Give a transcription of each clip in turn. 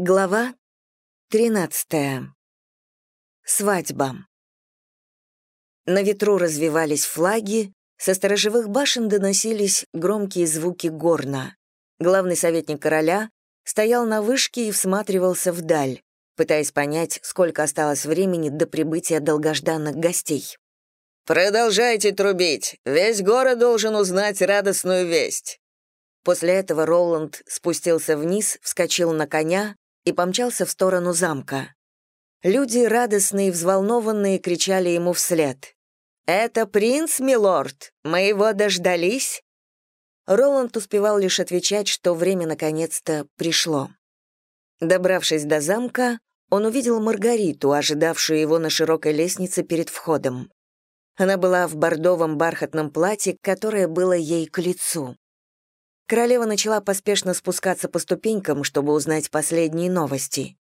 Глава 13. Свадьба. На ветру развивались флаги, со сторожевых башен доносились громкие звуки горна. Главный советник короля стоял на вышке и всматривался вдаль, пытаясь понять, сколько осталось времени до прибытия долгожданных гостей. «Продолжайте трубить! Весь город должен узнать радостную весть!» После этого Роланд спустился вниз, вскочил на коня и помчался в сторону замка. Люди, радостные и взволнованные, кричали ему вслед. «Это принц, милорд! Мы его дождались!» Роланд успевал лишь отвечать, что время наконец-то пришло. Добравшись до замка, он увидел Маргариту, ожидавшую его на широкой лестнице перед входом. Она была в бордовом бархатном платье, которое было ей к лицу. Королева начала поспешно спускаться по ступенькам, чтобы узнать последние новости.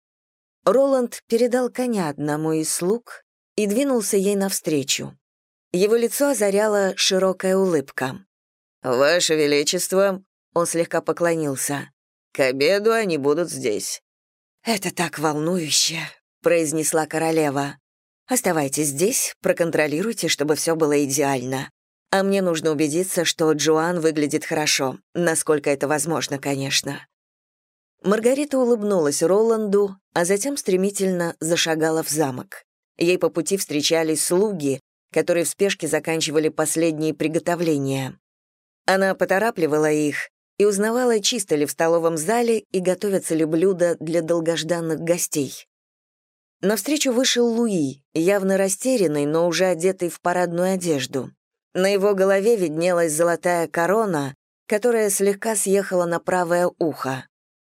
Роланд передал коня одному из слуг и двинулся ей навстречу. Его лицо озаряла широкая улыбка. «Ваше Величество», — он слегка поклонился, — «к обеду они будут здесь». «Это так волнующе», — произнесла королева. «Оставайтесь здесь, проконтролируйте, чтобы все было идеально. А мне нужно убедиться, что Джоан выглядит хорошо, насколько это возможно, конечно. Маргарита улыбнулась Роланду, а затем стремительно зашагала в замок. Ей по пути встречались слуги, которые в спешке заканчивали последние приготовления. Она поторапливала их и узнавала, чисто ли в столовом зале и готовятся ли блюда для долгожданных гостей. Навстречу вышел Луи, явно растерянный, но уже одетый в парадную одежду. На его голове виднелась золотая корона, которая слегка съехала на правое ухо.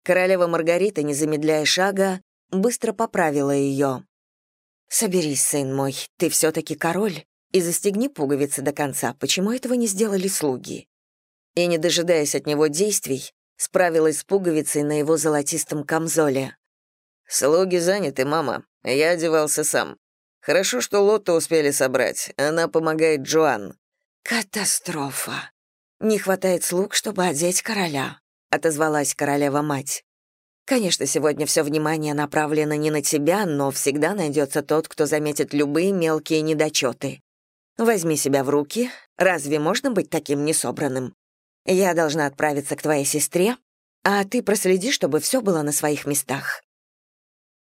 Королева Маргарита, не замедляя шага, быстро поправила ее. «Соберись, сын мой, ты все-таки король, и застегни пуговицы до конца. Почему этого не сделали слуги?» И, не дожидаясь от него действий, справилась с пуговицей на его золотистом камзоле. «Слуги заняты, мама. Я одевался сам. Хорошо, что Лотто успели собрать. Она помогает Джоан. «Катастрофа! Не хватает слуг, чтобы одеть короля», — отозвалась королева-мать. «Конечно, сегодня все внимание направлено не на тебя, но всегда найдется тот, кто заметит любые мелкие недочеты. Возьми себя в руки. Разве можно быть таким несобранным? Я должна отправиться к твоей сестре, а ты проследи, чтобы все было на своих местах».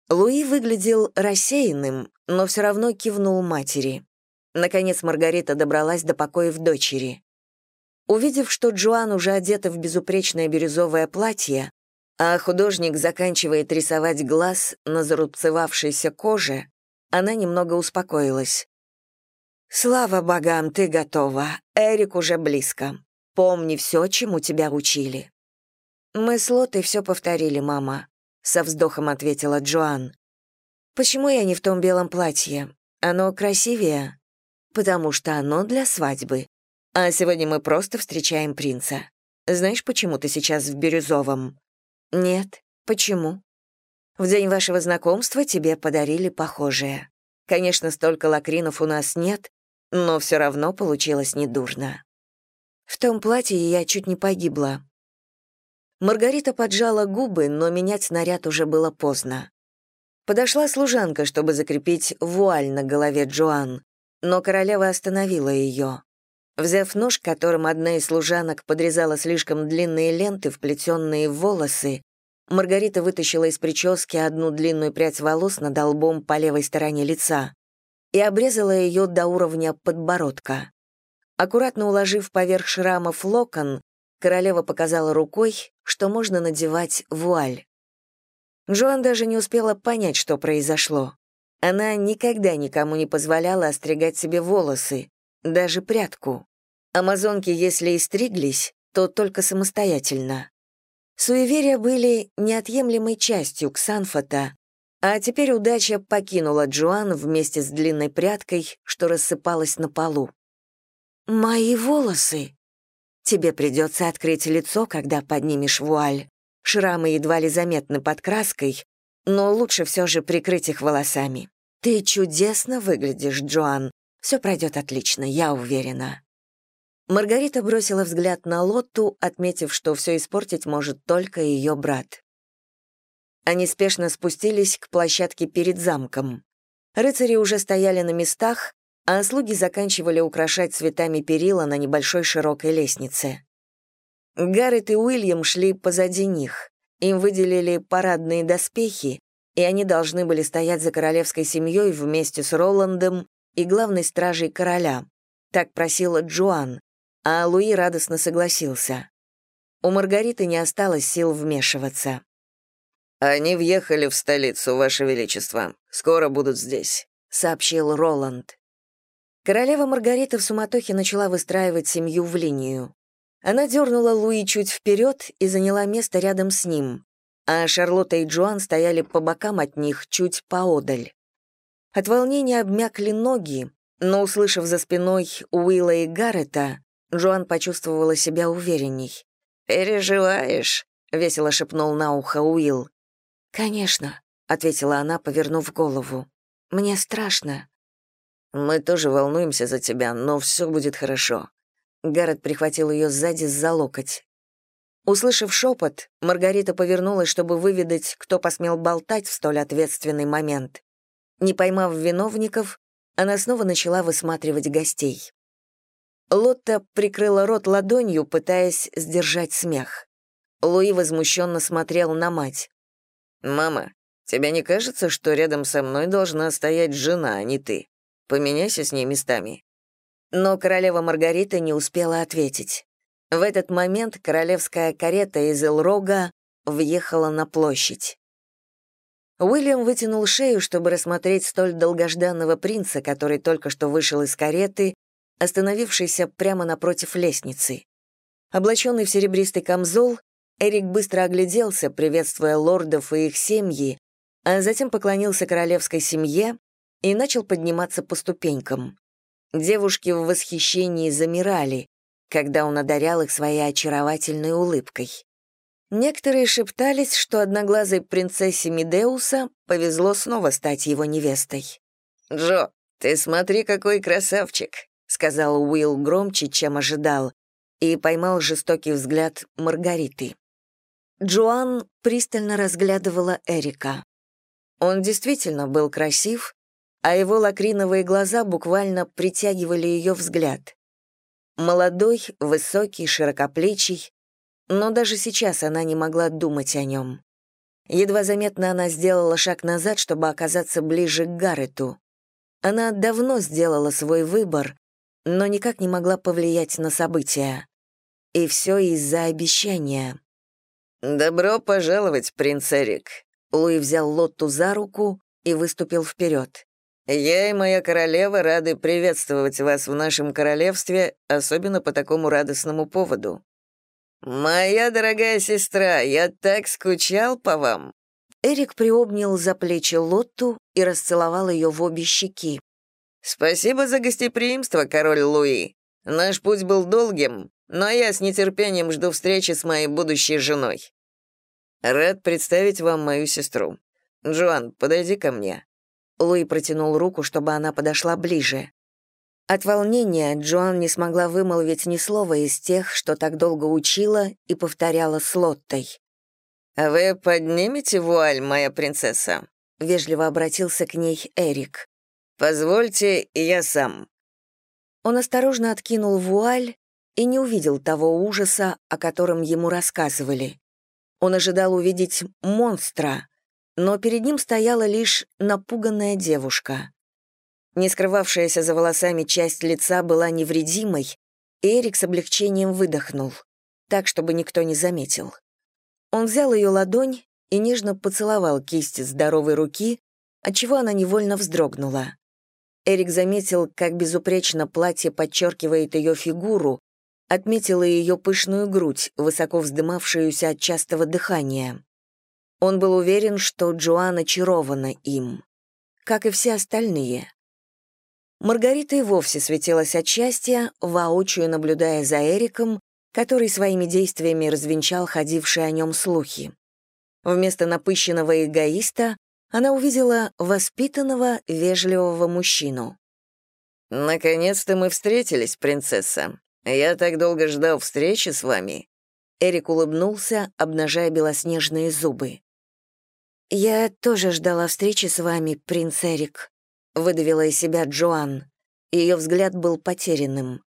Луи выглядел рассеянным, но все равно кивнул матери. Наконец Маргарита добралась до покоев дочери. Увидев, что Джоан уже одета в безупречное бирюзовое платье, а художник заканчивает рисовать глаз на зарубцевавшейся коже, она немного успокоилась. «Слава богам, ты готова. Эрик уже близко. Помни все, чему тебя учили». «Мы с Лотой все повторили, мама», — со вздохом ответила Джоан. «Почему я не в том белом платье? Оно красивее?» Потому что оно для свадьбы. А сегодня мы просто встречаем принца. Знаешь, почему ты сейчас в бирюзовом? Нет. Почему? В день вашего знакомства тебе подарили похожее. Конечно, столько лакринов у нас нет, но все равно получилось недурно. В том платье я чуть не погибла. Маргарита поджала губы, но менять наряд уже было поздно. Подошла служанка, чтобы закрепить вуаль на голове Джоан но королева остановила ее. Взяв нож, которым одна из служанок подрезала слишком длинные ленты, вплетенные в волосы, Маргарита вытащила из прически одну длинную прядь волос над лбом по левой стороне лица и обрезала ее до уровня подбородка. Аккуратно уложив поверх шрамов локон, королева показала рукой, что можно надевать вуаль. Джоан даже не успела понять, что произошло. Она никогда никому не позволяла остригать себе волосы, даже прядку. Амазонки, если и стриглись, то только самостоятельно. Суеверия были неотъемлемой частью Ксанфота, а теперь удача покинула Джоан вместе с длинной прядкой, что рассыпалась на полу. «Мои волосы!» «Тебе придется открыть лицо, когда поднимешь вуаль. Шрамы едва ли заметны под краской, но лучше все же прикрыть их волосами. Ты чудесно выглядишь, Джоан. Все пройдет отлично, я уверена». Маргарита бросила взгляд на Лотту, отметив, что все испортить может только ее брат. Они спешно спустились к площадке перед замком. Рыцари уже стояли на местах, а слуги заканчивали украшать цветами перила на небольшой широкой лестнице. Гаррет и Уильям шли позади них. Им выделили парадные доспехи, и они должны были стоять за королевской семьей вместе с Роландом и главной стражей короля. Так просила Джоан, а Луи радостно согласился. У Маргариты не осталось сил вмешиваться. «Они въехали в столицу, Ваше Величество. Скоро будут здесь», — сообщил Роланд. Королева Маргарита в суматохе начала выстраивать семью в линию. Она дернула Луи чуть вперед и заняла место рядом с ним, а Шарлотта и Джоан стояли по бокам от них, чуть поодаль. От волнения обмякли ноги, но, услышав за спиной Уилла и Гаррета, Джоан почувствовала себя уверенней. «Переживаешь?» — весело шепнул на ухо Уилл. «Конечно», — ответила она, повернув голову. «Мне страшно». «Мы тоже волнуемся за тебя, но все будет хорошо». Гаррет прихватил ее сзади за локоть. Услышав шепот, Маргарита повернулась, чтобы выведать, кто посмел болтать в столь ответственный момент. Не поймав виновников, она снова начала высматривать гостей. Лотта прикрыла рот ладонью, пытаясь сдержать смех. Луи возмущенно смотрел на мать. «Мама, тебе не кажется, что рядом со мной должна стоять жена, а не ты? Поменяйся с ней местами». Но королева Маргарита не успела ответить. В этот момент королевская карета из Элрога въехала на площадь. Уильям вытянул шею, чтобы рассмотреть столь долгожданного принца, который только что вышел из кареты, остановившийся прямо напротив лестницы. Облаченный в серебристый камзол, Эрик быстро огляделся, приветствуя лордов и их семьи, а затем поклонился королевской семье и начал подниматься по ступенькам. Девушки в восхищении замирали, когда он одарял их своей очаровательной улыбкой. Некоторые шептались, что одноглазой принцессе Медеуса повезло снова стать его невестой. «Джо, ты смотри, какой красавчик!» — сказал Уилл громче, чем ожидал, и поймал жестокий взгляд Маргариты. Джоан пристально разглядывала Эрика. Он действительно был красив, а его лакриновые глаза буквально притягивали ее взгляд. Молодой, высокий, широкоплечий, но даже сейчас она не могла думать о нем. Едва заметно она сделала шаг назад, чтобы оказаться ближе к Гаррету. Она давно сделала свой выбор, но никак не могла повлиять на события. И все из-за обещания. «Добро пожаловать, принц Эрик». Луи взял Лотту за руку и выступил вперед. «Я и моя королева рады приветствовать вас в нашем королевстве, особенно по такому радостному поводу. Моя дорогая сестра, я так скучал по вам». Эрик приобнял за плечи Лотту и расцеловал ее в обе щеки. «Спасибо за гостеприимство, король Луи. Наш путь был долгим, но я с нетерпением жду встречи с моей будущей женой. Рад представить вам мою сестру. Джоан, подойди ко мне». Луи протянул руку, чтобы она подошла ближе. От волнения Джоан не смогла вымолвить ни слова из тех, что так долго учила и повторяла с Лоттой. «Вы поднимете вуаль, моя принцесса?» — вежливо обратился к ней Эрик. «Позвольте, я сам». Он осторожно откинул вуаль, и не увидел того ужаса, о котором ему рассказывали. Он ожидал увидеть монстра, но перед ним стояла лишь напуганная девушка. Не скрывавшаяся за волосами часть лица была невредимой, и Эрик с облегчением выдохнул, так, чтобы никто не заметил. Он взял ее ладонь и нежно поцеловал кисть здоровой руки, отчего она невольно вздрогнула. Эрик заметил, как безупречно платье подчеркивает ее фигуру, отметила ее пышную грудь, высоко вздымавшуюся от частого дыхания. Он был уверен, что Джоан очарована им, как и все остальные. Маргарита и вовсе светилась от счастья, воочию наблюдая за Эриком, который своими действиями развенчал ходившие о нем слухи. Вместо напыщенного эгоиста она увидела воспитанного, вежливого мужчину. «Наконец-то мы встретились, принцесса», «Я так долго ждал встречи с вами». Эрик улыбнулся, обнажая белоснежные зубы. «Я тоже ждала встречи с вами, принц Эрик», — выдавила из себя Джоан. Ее взгляд был потерянным.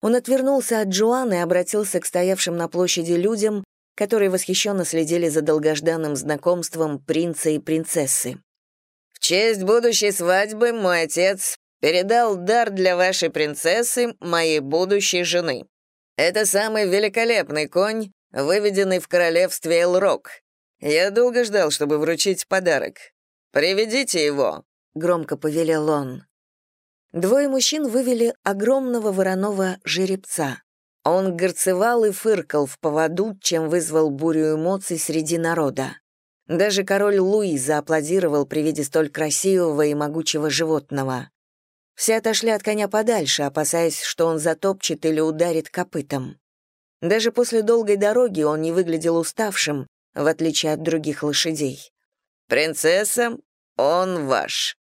Он отвернулся от Джоан и обратился к стоявшим на площади людям, которые восхищенно следили за долгожданным знакомством принца и принцессы. «В честь будущей свадьбы мой отец передал дар для вашей принцессы, моей будущей жены. Это самый великолепный конь, выведенный в королевстве Элрок. Я долго ждал, чтобы вручить подарок. Приведите его», — громко повелел он. Двое мужчин вывели огромного вороного жеребца. Он горцевал и фыркал в поводу, чем вызвал бурю эмоций среди народа. Даже король Луи зааплодировал при виде столь красивого и могучего животного. Все отошли от коня подальше, опасаясь, что он затопчет или ударит копытом. Даже после долгой дороги он не выглядел уставшим, в отличие от других лошадей. «Принцесса, он ваш»,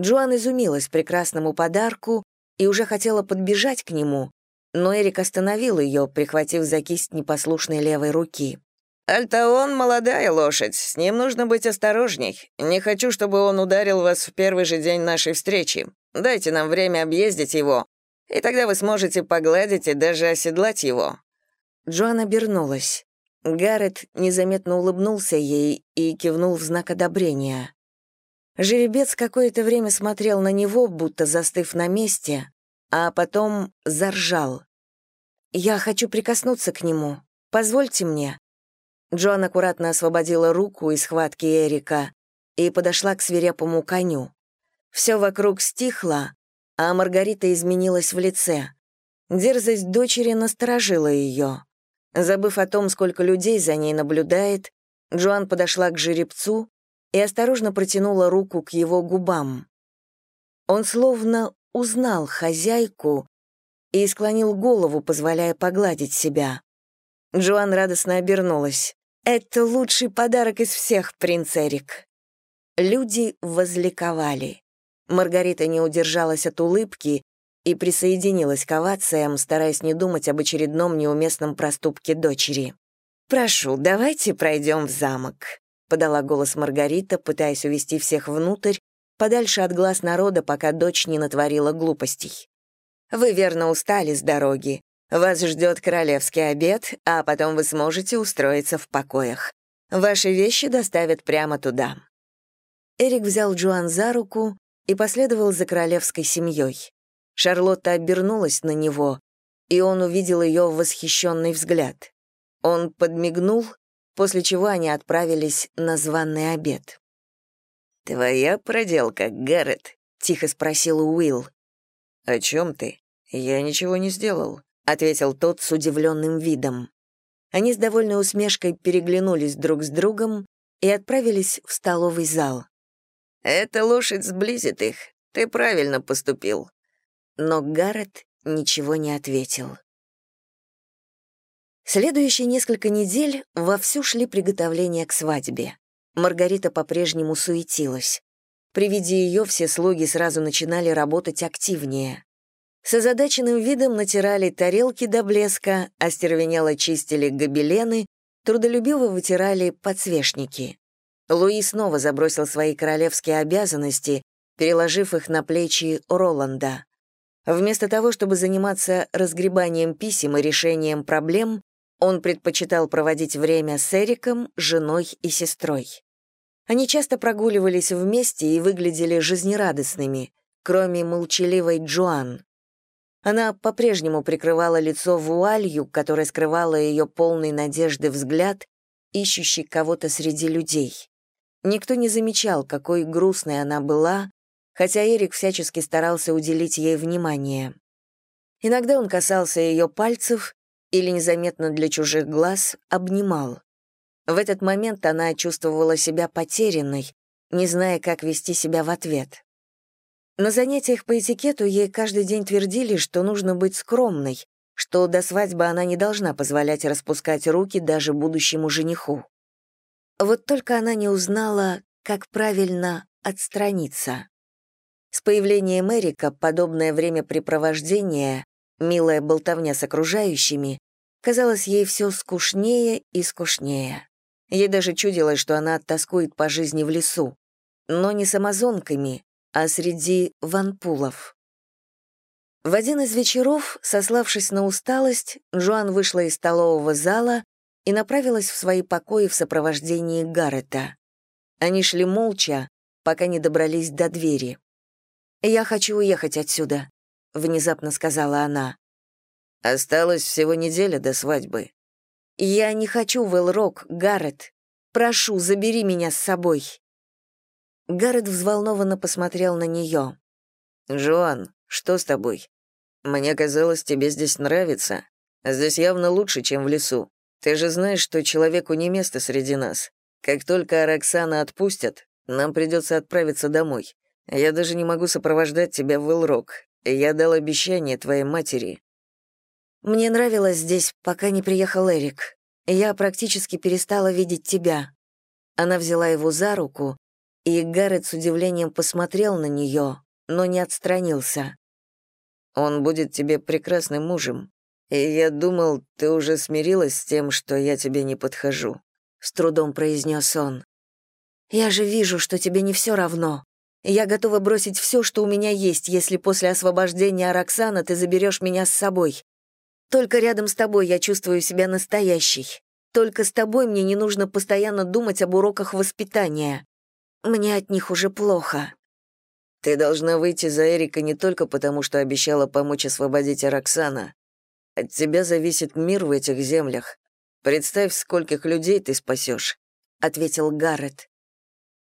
Джоан изумилась прекрасному подарку и уже хотела подбежать к нему, но Эрик остановил ее, прихватив за кисть непослушной левой руки. «Альтаон — молодая лошадь, с ним нужно быть осторожней. Не хочу, чтобы он ударил вас в первый же день нашей встречи. Дайте нам время объездить его, и тогда вы сможете погладить и даже оседлать его». Джоан обернулась. Гаррет незаметно улыбнулся ей и кивнул в знак одобрения. Жеребец какое-то время смотрел на него, будто застыв на месте, а потом заржал. «Я хочу прикоснуться к нему. Позвольте мне». Джоан аккуратно освободила руку из схватки Эрика и подошла к свирепому коню. Все вокруг стихло, а Маргарита изменилась в лице. Дерзость дочери насторожила ее. Забыв о том, сколько людей за ней наблюдает, Джоан подошла к жеребцу и осторожно протянула руку к его губам. Он словно узнал хозяйку и склонил голову, позволяя погладить себя. Джоан радостно обернулась. «Это лучший подарок из всех, принц Эрик». Люди возликовали. Маргарита не удержалась от улыбки и присоединилась к овациям, стараясь не думать об очередном неуместном проступке дочери. «Прошу, давайте пройдем в замок», подала голос Маргарита, пытаясь увести всех внутрь, подальше от глаз народа, пока дочь не натворила глупостей. «Вы верно устали с дороги. Вас ждет королевский обед, а потом вы сможете устроиться в покоях. Ваши вещи доставят прямо туда». Эрик взял Джоан за руку и последовал за королевской семьей. Шарлотта обернулась на него, и он увидел ее восхищенный взгляд. Он подмигнул после чего они отправились на званный обед. «Твоя проделка, Гаррет?» — тихо спросил Уилл. «О чем ты? Я ничего не сделал», — ответил тот с удивленным видом. Они с довольной усмешкой переглянулись друг с другом и отправились в столовый зал. «Эта лошадь сблизит их. Ты правильно поступил». Но Гаррет ничего не ответил. Следующие несколько недель вовсю шли приготовления к свадьбе. Маргарита по-прежнему суетилась. При виде ее все слуги сразу начинали работать активнее. С озадаченным видом натирали тарелки до блеска, остервенело чистили гобелены, трудолюбиво вытирали подсвечники. Луи снова забросил свои королевские обязанности, переложив их на плечи Роланда. Вместо того, чтобы заниматься разгребанием писем и решением проблем, он предпочитал проводить время с Эриком, женой и сестрой. Они часто прогуливались вместе и выглядели жизнерадостными, кроме молчаливой Джоан. Она по-прежнему прикрывала лицо вуалью, которая скрывала ее полный надежды взгляд, ищущий кого-то среди людей. Никто не замечал, какой грустной она была, хотя Эрик всячески старался уделить ей внимание. Иногда он касался ее пальцев, или незаметно для чужих глаз обнимал. В этот момент она чувствовала себя потерянной, не зная, как вести себя в ответ. На занятиях по этикету ей каждый день твердили, что нужно быть скромной, что до свадьбы она не должна позволять распускать руки даже будущему жениху. Вот только она не узнала, как правильно отстраниться. С появлением Эрика подобное времяпрепровождение милая болтовня с окружающими, казалось ей все скучнее и скучнее. Ей даже чудилось, что она тоскует по жизни в лесу. Но не с амазонками, а среди ванпулов. В один из вечеров, сославшись на усталость, Джоан вышла из столового зала и направилась в свои покои в сопровождении Гаррета. Они шли молча, пока не добрались до двери. «Я хочу уехать отсюда», — внезапно сказала она. «Осталось всего неделя до свадьбы». «Я не хочу в Элрок, Гаррет. Прошу, забери меня с собой». Гаррет взволнованно посмотрел на нее. «Жоан, что с тобой? Мне казалось, тебе здесь нравится. Здесь явно лучше, чем в лесу. Ты же знаешь, что человеку не место среди нас. Как только Араксана отпустят, нам придется отправиться домой. Я даже не могу сопровождать тебя в Элрок. Я дал обещание твоей матери». «Мне нравилось здесь, пока не приехал Эрик. Я практически перестала видеть тебя». Она взяла его за руку, и Гаррет с удивлением посмотрел на нее, но не отстранился. «Он будет тебе прекрасным мужем. И я думал, ты уже смирилась с тем, что я тебе не подхожу», — с трудом произнес он. «Я же вижу, что тебе не все равно. Я готова бросить все, что у меня есть, если после освобождения Роксана ты заберешь меня с собой. Только рядом с тобой я чувствую себя настоящей. Только с тобой мне не нужно постоянно думать об уроках воспитания. Мне от них уже плохо. Ты должна выйти за Эрика не только потому, что обещала помочь освободить Роксана. От тебя зависит мир в этих землях. Представь, скольких людей ты спасешь», — ответил Гаррет.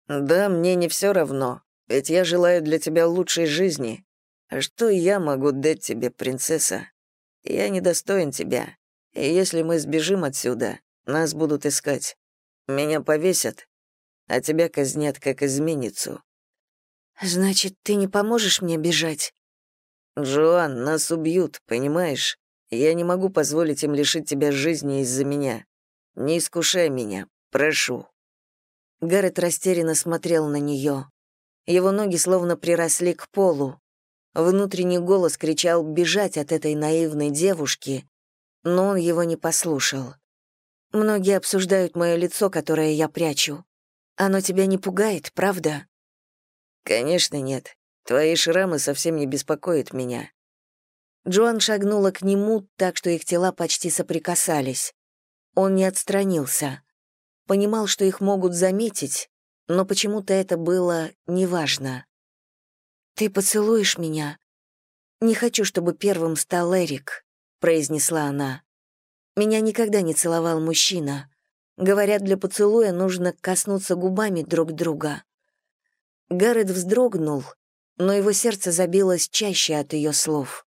«Да, мне не все равно, ведь я желаю для тебя лучшей жизни. А что я могу дать тебе, принцесса? Я недостоин тебя, и если мы сбежим отсюда, нас будут искать. Меня повесят, а тебя казнят как изменницу». «Значит, ты не поможешь мне бежать?» «Джоан, нас убьют, понимаешь? Я не могу позволить им лишить тебя жизни из-за меня. Не искушай меня, прошу». Гаррет растерянно смотрел на нее. Его ноги словно приросли к полу. Внутренний голос кричал бежать от этой наивной девушки, но он его не послушал. «Многие обсуждают мое лицо, которое я прячу. Оно тебя не пугает, правда?» «Конечно нет. Твои шрамы совсем не беспокоят меня». Джоан шагнула к нему так, что их тела почти соприкасались. Он не отстранился. Понимал, что их могут заметить, но почему-то это было неважно. «Ты поцелуешь меня?» «Не хочу, чтобы первым стал Эрик», — произнесла она. «Меня никогда не целовал мужчина. Говорят, для поцелуя нужно коснуться губами друг друга. Гаррет вздрогнул, но его сердце забилось чаще от ее слов.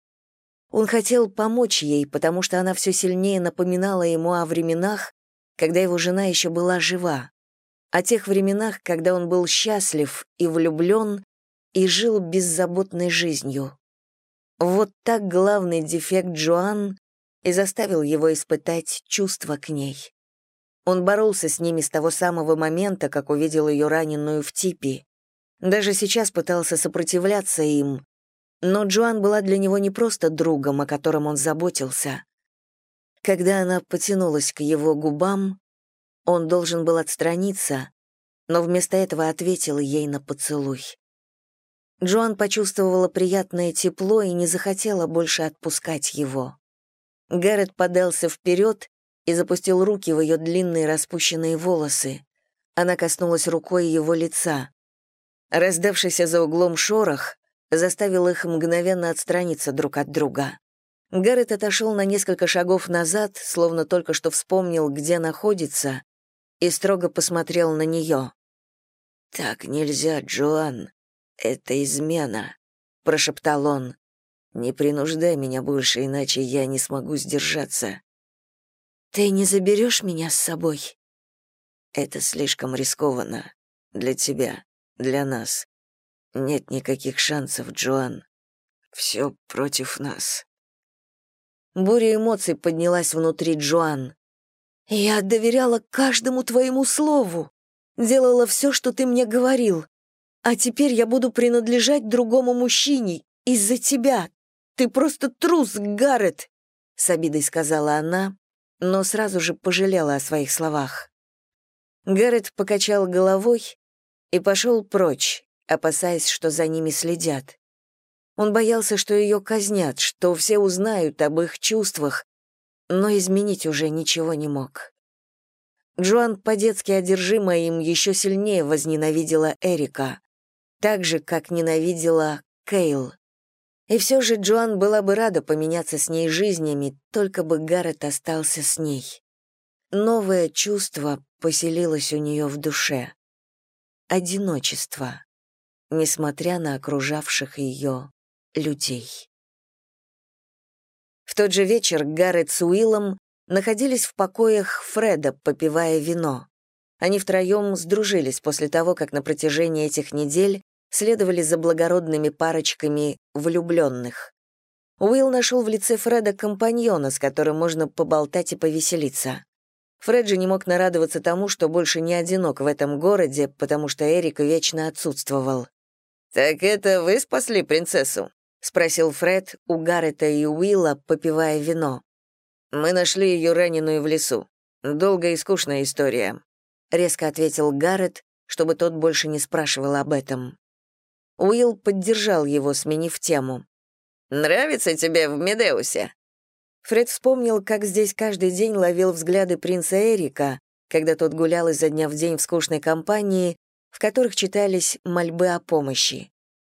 Он хотел помочь ей, потому что она все сильнее напоминала ему о временах, когда его жена еще была жива, о тех временах, когда он был счастлив и влюблен и жил беззаботной жизнью. Вот так главный дефект Джоан и заставил его испытать чувства к ней. Он боролся с ними с того самого момента, как увидел ее раненую в типе. Даже сейчас пытался сопротивляться им, но Джоан была для него не просто другом, о котором он заботился. Когда она потянулась к его губам, он должен был отстраниться, но вместо этого ответил ей на поцелуй. Джоан почувствовала приятное тепло и не захотела больше отпускать его. Гаррет подался вперед и запустил руки в ее длинные распущенные волосы. Она коснулась рукой его лица. Раздавшийся за углом шорох заставил их мгновенно отстраниться друг от друга. Гаррет отошел на несколько шагов назад, словно только что вспомнил, где находится, и строго посмотрел на нее. «Так нельзя, Джоан. Это измена», — прошептал он. «Не принуждай меня больше, иначе я не смогу сдержаться. «Ты не заберешь меня с собой?» «Это слишком рискованно. Для тебя, для нас. Нет никаких шансов, Джоан. Все против нас». Буря эмоций поднялась внутри Джоан. «Я доверяла каждому твоему слову, делала все, что ты мне говорил. А теперь я буду принадлежать другому мужчине из-за тебя. Ты просто трус, Гаррет!» — с обидой сказала она, но сразу же пожалела о своих словах. Гаррет покачал головой и пошел прочь, опасаясь, что за ними следят. Он боялся, что ее казнят, что все узнают об их чувствах, но изменить уже ничего не мог. Джоан, по-детски одержимая им, еще сильнее возненавидела Эрика, так же, как ненавидела Кейл. И все же Джоан была бы рада поменяться с ней жизнями, только бы Гаррет остался с ней. Новое чувство поселилось у нее в душе. Одиночество, несмотря на окружавших ее людей. В тот же вечер Гаррет с Уиллом находились в покоях Фреда, попивая вино. Они втроем сдружились после того, как на протяжении этих недель следовали за благородными парочками влюбленных. Уилл нашел в лице Фреда компаньона, с которым можно поболтать и повеселиться. Фред же не мог нарадоваться тому, что больше не одинок в этом городе, потому что Эрик вечно отсутствовал. «Так это вы спасли принцессу?» — спросил Фред у Гаррета и Уилла, попивая вино. «Мы нашли ее раненую в лесу. Долгая и скучная история», — резко ответил Гаррет, чтобы тот больше не спрашивал об этом. Уилл поддержал его, сменив тему. «Нравится тебе в Медеусе?» Фред вспомнил, как здесь каждый день ловил взгляды принца Эрика, когда тот гулял изо дня в день в скучной компании, в которых читались мольбы о помощи.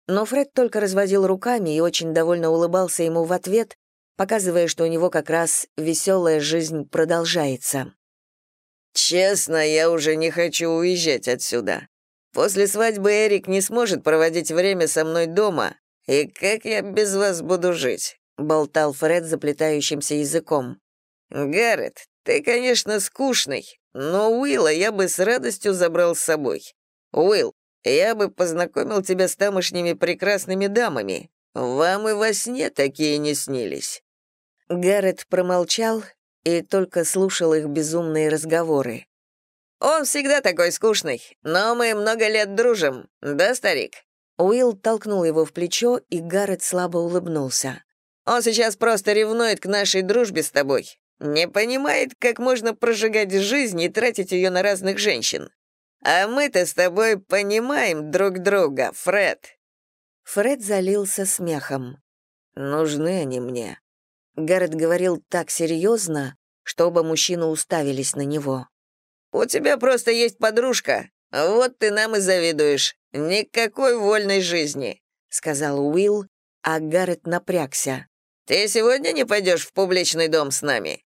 Но Фред только разводил руками и очень довольно улыбался ему в ответ, показывая, что у него как раз веселая жизнь продолжается. «Честно, я уже не хочу уезжать отсюда. После свадьбы Эрик не сможет проводить время со мной дома, и как я без вас буду жить?» — болтал Фред заплетающимся языком. «Гаррет, ты, конечно, скучный, но Уилла я бы с радостью забрал с собой. Уилл, я бы познакомил тебя с тамошними прекрасными дамами. Вам и во сне такие не снились». Гаррет промолчал и только слушал их безумные разговоры. «Он всегда такой скучный, но мы много лет дружим, да, старик?» Уилл толкнул его в плечо, и Гаррет слабо улыбнулся. «Он сейчас просто ревнует к нашей дружбе с тобой. Не понимает, как можно прожигать жизнь и тратить ее на разных женщин. А мы-то с тобой понимаем друг друга, Фред». Фред залился смехом. «Нужны они мне». Гаррет говорил так серьезно, что оба мужчины уставились на него. «У тебя просто есть подружка. Вот ты нам и завидуешь. Никакой вольной жизни», — сказал Уилл, а Гаррет напрягся. «Ты сегодня не пойдешь в публичный дом с нами?»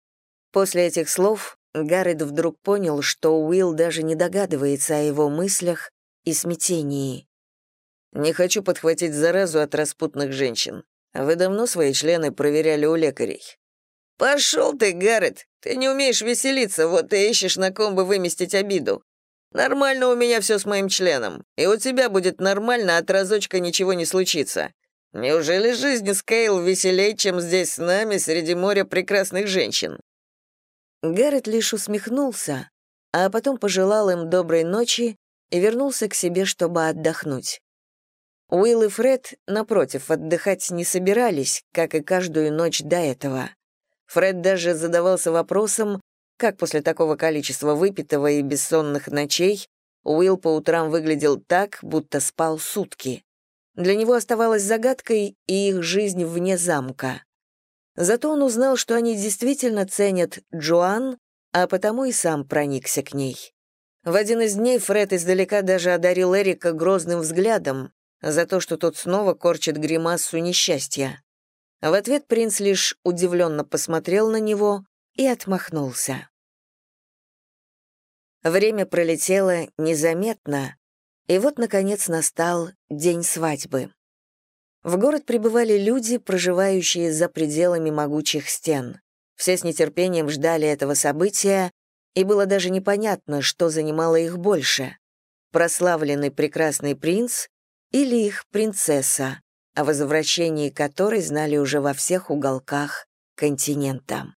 После этих слов Гаррет вдруг понял, что Уилл даже не догадывается о его мыслях и смятении. «Не хочу подхватить заразу от распутных женщин. Вы давно свои члены проверяли у лекарей?» «Пошел ты, Гаррет! Ты не умеешь веселиться, вот ты ищешь, на ком бы выместить обиду. Нормально у меня все с моим членом, и у тебя будет нормально, от разочка ничего не случится. Неужели жизнь с Кейл веселей, чем здесь с нами среди моря прекрасных женщин?» Гаррет лишь усмехнулся, а потом пожелал им доброй ночи и вернулся к себе, чтобы отдохнуть. Уилл и Фред, напротив, отдыхать не собирались, как и каждую ночь до этого. Фред даже задавался вопросом, как после такого количества выпитого и бессонных ночей Уилл по утрам выглядел так, будто спал сутки. Для него оставалась загадкой и их жизнь вне замка. Зато он узнал, что они действительно ценят Джоан, а потому и сам проникся к ней. В один из дней Фред издалека даже одарил Эрика грозным взглядом за то, что тот снова корчит гримасу несчастья. В ответ принц лишь удивленно посмотрел на него и отмахнулся. Время пролетело незаметно, и вот, наконец, настал день свадьбы. В город прибывали люди, проживающие за пределами могучих стен. Все с нетерпением ждали этого события, и было даже непонятно, что занимало их больше — прославленный прекрасный принц или их принцесса, о возвращении которой знали уже во всех уголках континента.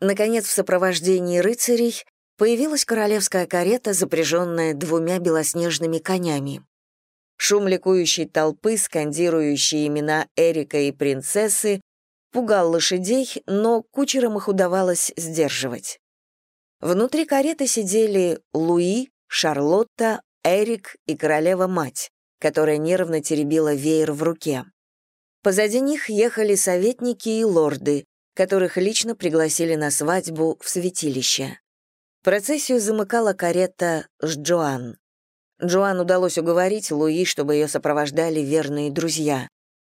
Наконец, в сопровождении рыцарей появилась королевская карета, запряженная двумя белоснежными конями. Шум ликующей толпы, скандирующие имена Эрика и принцессы, пугал лошадей, но кучерам их удавалось сдерживать. Внутри кареты сидели Луи, Шарлотта, Эрик и королева-мать, которая нервно теребила веер в руке. Позади них ехали советники и лорды, которых лично пригласили на свадьбу в святилище. Процессию замыкала карета с Джоан. Джоан удалось уговорить Луи, чтобы ее сопровождали верные друзья.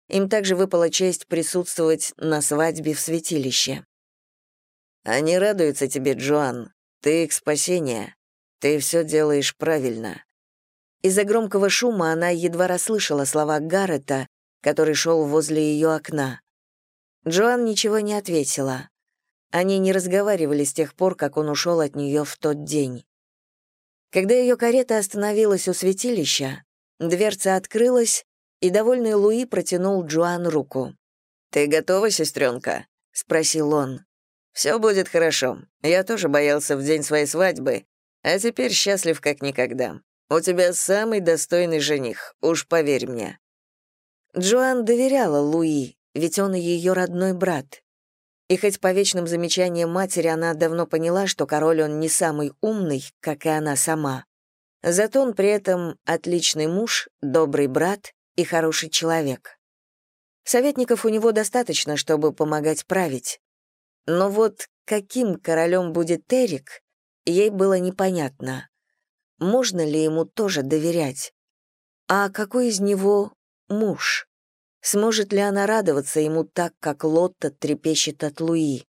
Им также выпала честь присутствовать на свадьбе в святилище. «Они радуются тебе, Джоан. Ты их спасение. Ты все делаешь правильно». Из-за громкого шума она едва расслышала слова Гаррета, который шел возле ее окна. Джоан ничего не ответила. Они не разговаривали с тех пор, как он ушел от нее в тот день. Когда ее карета остановилась у святилища, дверца открылась, и довольный Луи протянул Джоан руку. «Ты готова, сестренка?» — спросил он. «Все будет хорошо. Я тоже боялся в день своей свадьбы, а теперь счастлив как никогда. У тебя самый достойный жених, уж поверь мне». Джоан доверяла Луи, ведь он ее родной брат. И хоть по вечным замечаниям матери она давно поняла, что король он не самый умный, как и она сама, зато он при этом отличный муж, добрый брат и хороший человек. Советников у него достаточно, чтобы помогать править. Но вот каким королем будет Эрик, ей было непонятно. Можно ли ему тоже доверять? А какой из него муж? Сможет ли она радоваться ему так, как Лотта трепещет от Луи?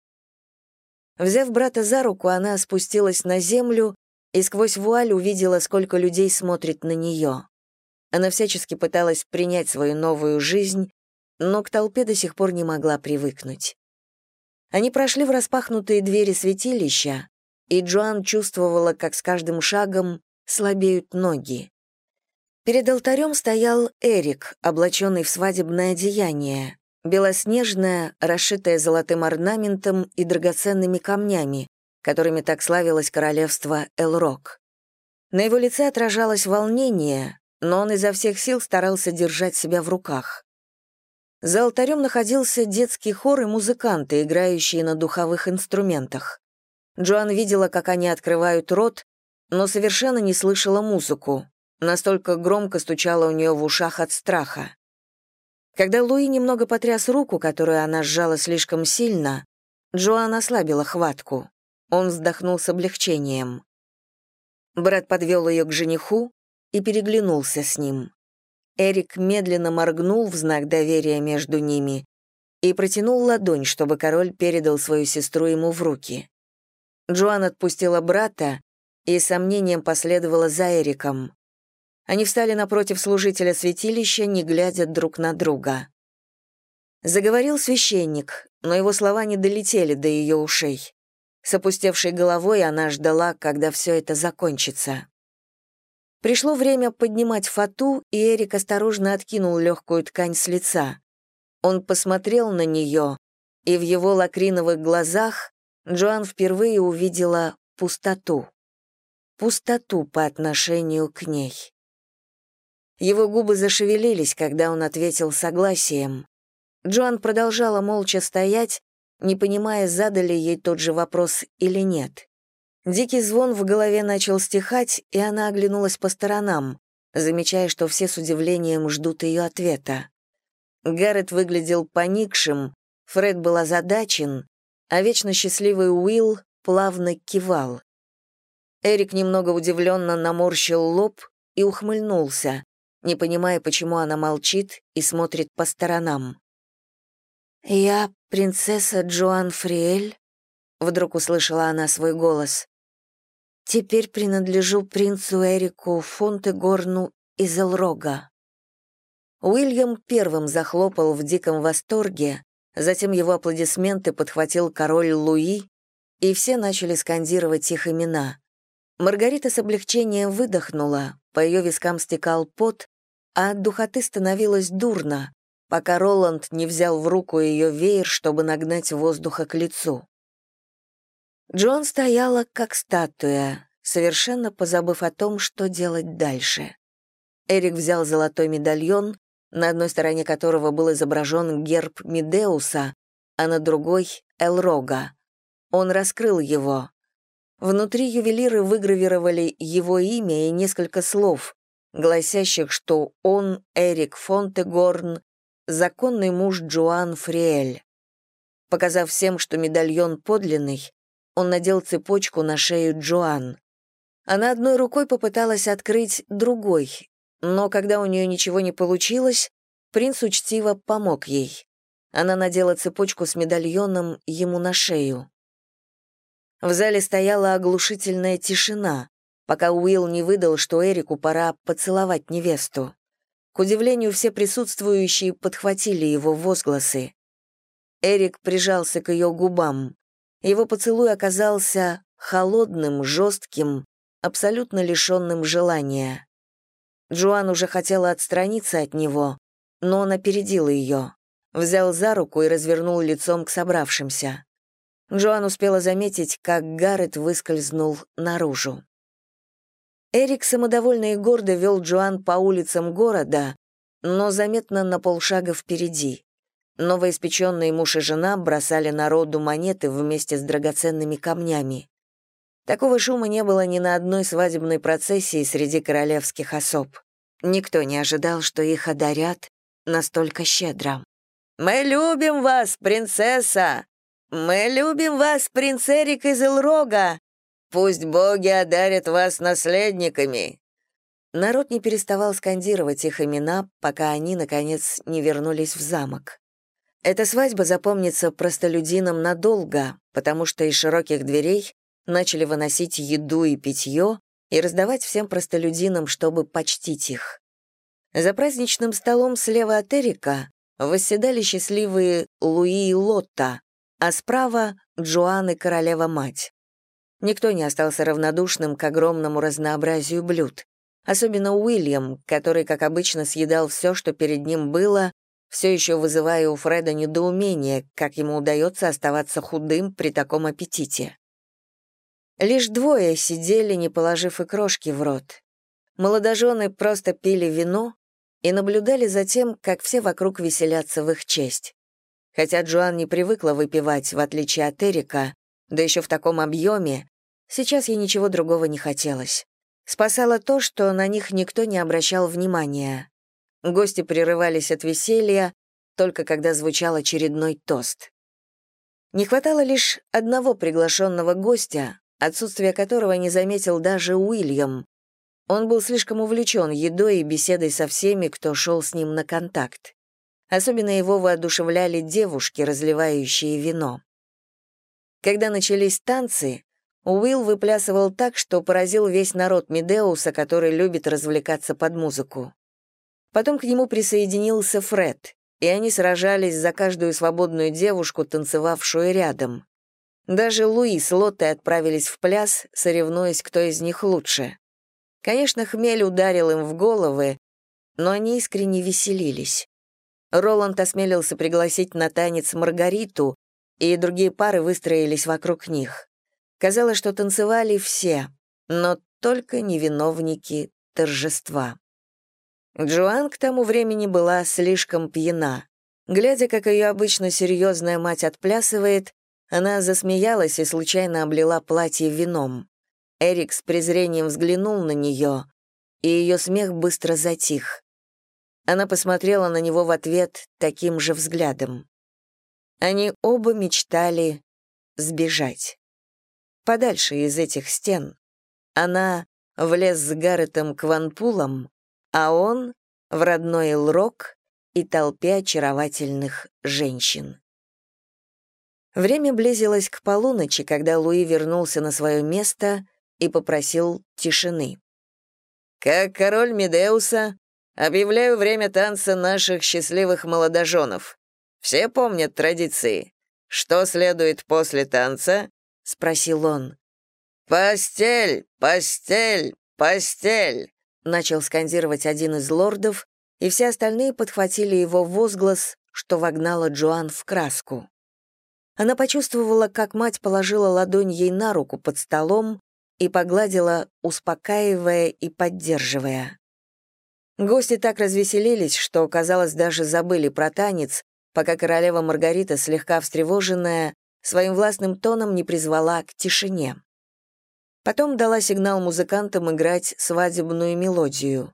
Взяв брата за руку, она спустилась на землю и сквозь вуаль увидела, сколько людей смотрит на нее. Она всячески пыталась принять свою новую жизнь, но к толпе до сих пор не могла привыкнуть. Они прошли в распахнутые двери святилища, и Джоан чувствовала, как с каждым шагом слабеют ноги. Перед алтарем стоял Эрик, облаченный в свадебное одеяние, белоснежное, расшитое золотым орнаментом и драгоценными камнями, которыми так славилось королевство Элрок. На его лице отражалось волнение, но он изо всех сил старался держать себя в руках. За алтарем находился детский хор и музыканты, играющие на духовых инструментах. Джоан видела, как они открывают рот, но совершенно не слышала музыку. Настолько громко стучало у нее в ушах от страха. Когда Луи немного потряс руку, которую она сжала слишком сильно, Джоан ослабила хватку. Он вздохнул с облегчением. Брат подвел ее к жениху и переглянулся с ним. Эрик медленно моргнул в знак доверия между ними и протянул ладонь, чтобы король передал свою сестру ему в руки. Джоан отпустила брата и сомнением последовала за Эриком. Они встали напротив служителя святилища, не глядя друг на друга. Заговорил священник, но его слова не долетели до ее ушей. С опустевшей головой она ждала, когда все это закончится. Пришло время поднимать фату, и Эрик осторожно откинул легкую ткань с лица. Он посмотрел на нее, и в его лакриновых глазах Джоан впервые увидела пустоту. Пустоту по отношению к ней. Его губы зашевелились, когда он ответил согласием. Джоан продолжала молча стоять, не понимая, задали ей тот же вопрос или нет. Дикий звон в голове начал стихать, и она оглянулась по сторонам, замечая, что все с удивлением ждут ее ответа. Гаррет выглядел поникшим, Фред был озадачен, а вечно счастливый Уилл плавно кивал. Эрик немного удивленно наморщил лоб и ухмыльнулся, не понимая, почему она молчит и смотрит по сторонам. «Я принцесса Джоан Фриэль», — вдруг услышала она свой голос. «Теперь принадлежу принцу Эрику Фонтегорну из Элрога». Уильям первым захлопал в диком восторге, затем его аплодисменты подхватил король Луи, и все начали скандировать их имена. Маргарита с облегчением выдохнула, по ее вискам стекал пот, а от духоты становилось дурно, пока Роланд не взял в руку ее веер, чтобы нагнать воздуха к лицу. Джон стояла как статуя, совершенно позабыв о том, что делать дальше. Эрик взял золотой медальон, на одной стороне которого был изображен герб Медеуса, а на другой — Элрога. Он раскрыл его. Внутри ювелиры выгравировали его имя и несколько слов, гласящих, что он, Эрик Фонтегорн, законный муж Джоан Фриэль. Показав всем, что медальон подлинный, он надел цепочку на шею Джоан. Она одной рукой попыталась открыть другой, но когда у нее ничего не получилось, принц учтиво помог ей. Она надела цепочку с медальоном ему на шею. В зале стояла оглушительная тишина, пока Уилл не выдал, что Эрику пора поцеловать невесту. К удивлению, все присутствующие подхватили его возгласы. Эрик прижался к ее губам. Его поцелуй оказался холодным, жестким, абсолютно лишенным желания. Джоан уже хотела отстраниться от него, но он опередил ее, взял за руку и развернул лицом к собравшимся. Джоан успела заметить, как Гаррет выскользнул наружу. Эрик самодовольно и гордо вел Джоан по улицам города, но заметно на полшага впереди. Новоиспеченные муж и жена бросали народу монеты вместе с драгоценными камнями. Такого шума не было ни на одной свадебной процессии среди королевских особ. Никто не ожидал, что их одарят настолько щедро. «Мы любим вас, принцесса! Мы любим вас, принц Эрик из Элрога! Пусть боги одарят вас наследниками!» Народ не переставал скандировать их имена, пока они, наконец, не вернулись в замок. Эта свадьба запомнится простолюдинам надолго, потому что из широких дверей начали выносить еду и питье и раздавать всем простолюдинам, чтобы почтить их. За праздничным столом слева от Эрика восседали счастливые Луи и Лотта, а справа — Джоан и королева-мать. Никто не остался равнодушным к огромному разнообразию блюд. Особенно Уильям, который, как обычно, съедал все, что перед ним было, все еще вызывая у Фреда недоумение, как ему удается оставаться худым при таком аппетите. Лишь двое сидели, не положив и крошки в рот. Молодожены просто пили вино и наблюдали за тем, как все вокруг веселятся в их честь. Хотя Джоан не привыкла выпивать, в отличие от Эрика, да еще в таком объеме, сейчас ей ничего другого не хотелось. Спасало то, что на них никто не обращал внимания. Гости прерывались от веселья, только когда звучал очередной тост. Не хватало лишь одного приглашенного гостя, отсутствие которого не заметил даже Уильям. Он был слишком увлечен едой и беседой со всеми, кто шел с ним на контакт. Особенно его воодушевляли девушки, разливающие вино. Когда начались танцы, Уилл выплясывал так, что поразил весь народ Медеуса, который любит развлекаться под музыку. Потом к нему присоединился Фред, и они сражались за каждую свободную девушку, танцевавшую рядом. Даже Луи с Лоттой отправились в пляс, соревнуясь, кто из них лучше. Конечно, хмель ударил им в головы, но они искренне веселились. Роланд осмелился пригласить на танец Маргариту, и другие пары выстроились вокруг них. Казалось, что танцевали все, но только не виновники торжества. Джоан к тому времени была слишком пьяна. Глядя, как ее обычно серьезная мать отплясывает, она засмеялась и случайно облила платье вином. Эрик с презрением взглянул на нее, и ее смех быстро затих. Она посмотрела на него в ответ таким же взглядом. Они оба мечтали сбежать. Подальше из этих стен. Она влез с Гарретом к Ванпулам, а он — в родной Элрок и толпе очаровательных женщин. Время близилось к полуночи, когда Луи вернулся на свое место и попросил тишины. «Как король Медеуса, объявляю время танца наших счастливых молодоженов. Все помнят традиции. Что следует после танца?» — спросил он. «Постель! Постель! Постель!» — начал скандировать один из лордов, и все остальные подхватили его возглас, что вогнало Джоан в краску. Она почувствовала, как мать положила ладонь ей на руку под столом и погладила, успокаивая и поддерживая. Гости так развеселились, что, казалось, даже забыли про танец, пока королева Маргарита, слегка встревоженная, своим властным тоном не призвала к тишине. Потом дала сигнал музыкантам играть свадебную мелодию.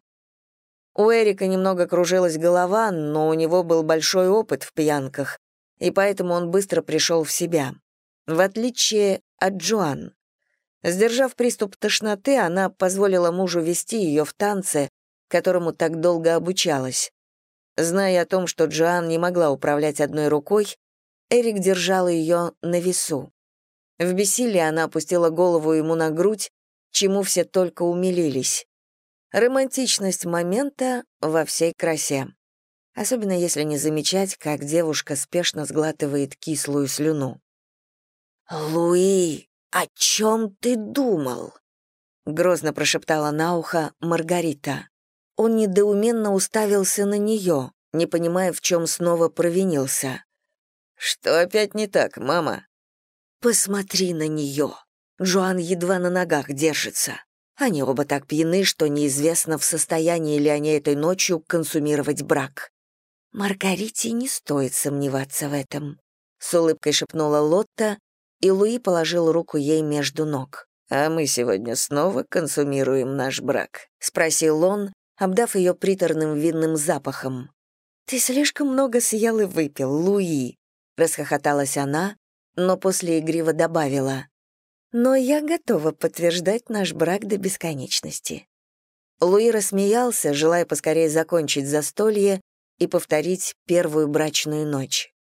У Эрика немного кружилась голова, но у него был большой опыт в пьянках, и поэтому он быстро пришел в себя. В отличие от Джоан. Сдержав приступ тошноты, она позволила мужу вести ее в танце, которому так долго обучалась. Зная о том, что Джоан не могла управлять одной рукой, Эрик держал ее на весу. В бессилии она опустила голову ему на грудь, чему все только умилились. Романтичность момента во всей красе. Особенно если не замечать, как девушка спешно сглатывает кислую слюну. «Луи, о чем ты думал?» — грозно прошептала на ухо Маргарита. Он недоуменно уставился на нее, не понимая, в чем снова провинился. «Что опять не так, мама?» «Посмотри на нее!» Джоан едва на ногах держится. Они оба так пьяны, что неизвестно, в состоянии ли они этой ночью консумировать брак. Маргарите не стоит сомневаться в этом. С улыбкой шепнула Лотта, и Луи положил руку ей между ног. «А мы сегодня снова консумируем наш брак?» — спросил он, обдав ее приторным винным запахом. «Ты слишком много съел и выпил, Луи», — расхохоталась она, но после игриво добавила. Но я готова подтверждать наш брак до бесконечности». Луи рассмеялся, желая поскорее закончить застолье и повторить первую брачную ночь.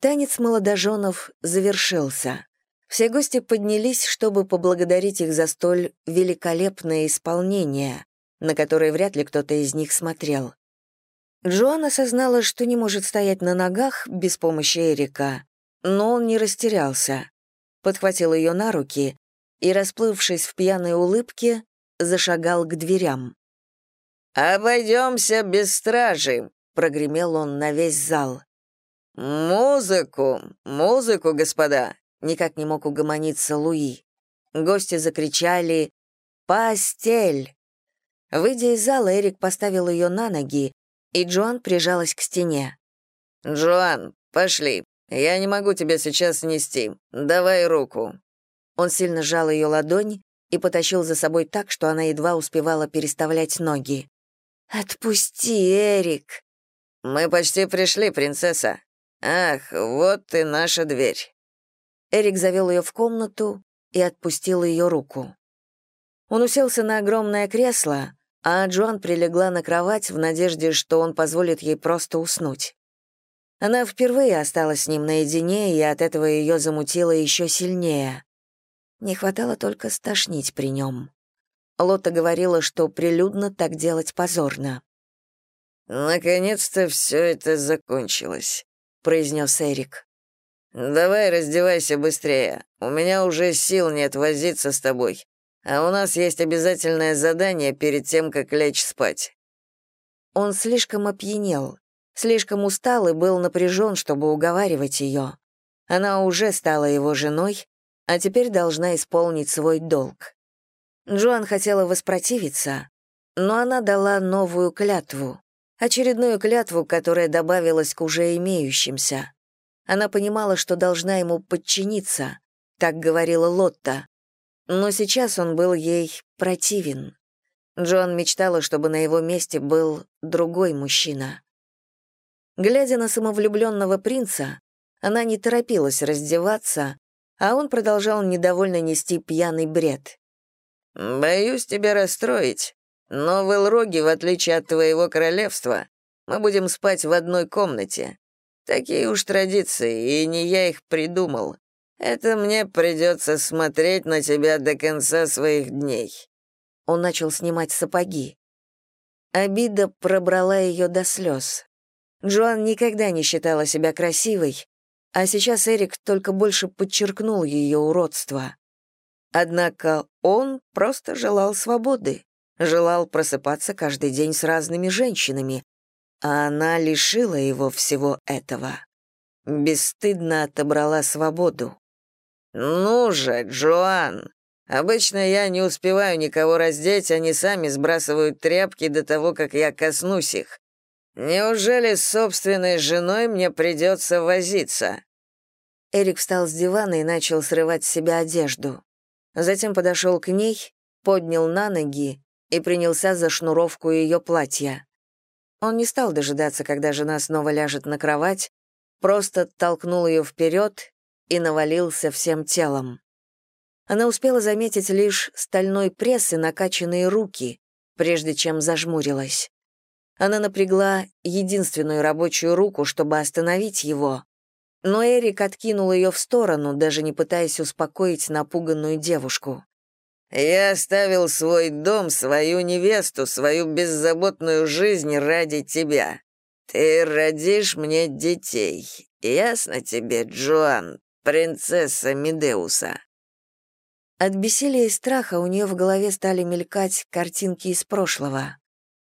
Танец молодоженов завершился. Все гости поднялись, чтобы поблагодарить их за столь великолепное исполнение, на которое вряд ли кто-то из них смотрел. Джоан осознала, что не может стоять на ногах без помощи Эрика, но он не растерялся подхватил ее на руки и, расплывшись в пьяной улыбке, зашагал к дверям. «Обойдемся без стражи», — прогремел он на весь зал. «Музыку! Музыку, господа!» — никак не мог угомониться Луи. Гости закричали «Постель!». Выйдя из зала, Эрик поставил ее на ноги, и Джоан прижалась к стене. «Джоан, пошли, «Я не могу тебя сейчас нести. Давай руку». Он сильно сжал ее ладонь и потащил за собой так, что она едва успевала переставлять ноги. «Отпусти, Эрик!» «Мы почти пришли, принцесса. Ах, вот и наша дверь». Эрик завел ее в комнату и отпустил ее руку. Он уселся на огромное кресло, а Джоан прилегла на кровать в надежде, что он позволит ей просто уснуть. Она впервые осталась с ним наедине, и от этого ее замутило еще сильнее. Не хватало только стошнить при нем. Лота говорила, что прилюдно так делать позорно. «Наконец-то все это закончилось», — произнес Эрик. «Давай раздевайся быстрее. У меня уже сил нет возиться с тобой. А у нас есть обязательное задание перед тем, как лечь спать». Он слишком опьянел, Слишком устал и был напряжен, чтобы уговаривать ее. Она уже стала его женой, а теперь должна исполнить свой долг. Джоан хотела воспротивиться, но она дала новую клятву, очередную клятву, которая добавилась к уже имеющимся. Она понимала, что должна ему подчиниться, так говорила Лотта, но сейчас он был ей противен. Джоан мечтала, чтобы на его месте был другой мужчина. Глядя на самовлюбленного принца, она не торопилась раздеваться, а он продолжал недовольно нести пьяный бред. «Боюсь тебя расстроить, но в Элроге, в отличие от твоего королевства, мы будем спать в одной комнате. Такие уж традиции, и не я их придумал. Это мне придется смотреть на тебя до конца своих дней». Он начал снимать сапоги. Обида пробрала ее до слез. Джоан никогда не считала себя красивой, а сейчас Эрик только больше подчеркнул ее уродство. Однако он просто желал свободы, желал просыпаться каждый день с разными женщинами, а она лишила его всего этого. Бесстыдно отобрала свободу. «Ну же, Джоан, обычно я не успеваю никого раздеть, они сами сбрасывают тряпки до того, как я коснусь их. Неужели с собственной женой мне придется возиться?» Эрик встал с дивана и начал срывать с себя одежду. Затем подошел к ней, поднял на ноги и принялся за шнуровку ее платья. Он не стал дожидаться, когда жена снова ляжет на кровать, просто толкнул ее вперед и навалился всем телом. Она успела заметить лишь стальной пресс и накачанные руки, прежде чем зажмурилась. Она напрягла единственную рабочую руку, чтобы остановить его, но Эрик откинул ее в сторону, даже не пытаясь успокоить напуганную девушку. «Я оставил свой дом, свою невесту, свою беззаботную жизнь ради тебя. Ты родишь мне детей. Ясно тебе, Джоан, принцесса Медеуса?» От бессилия и страха у нее в голове стали мелькать картинки из прошлого.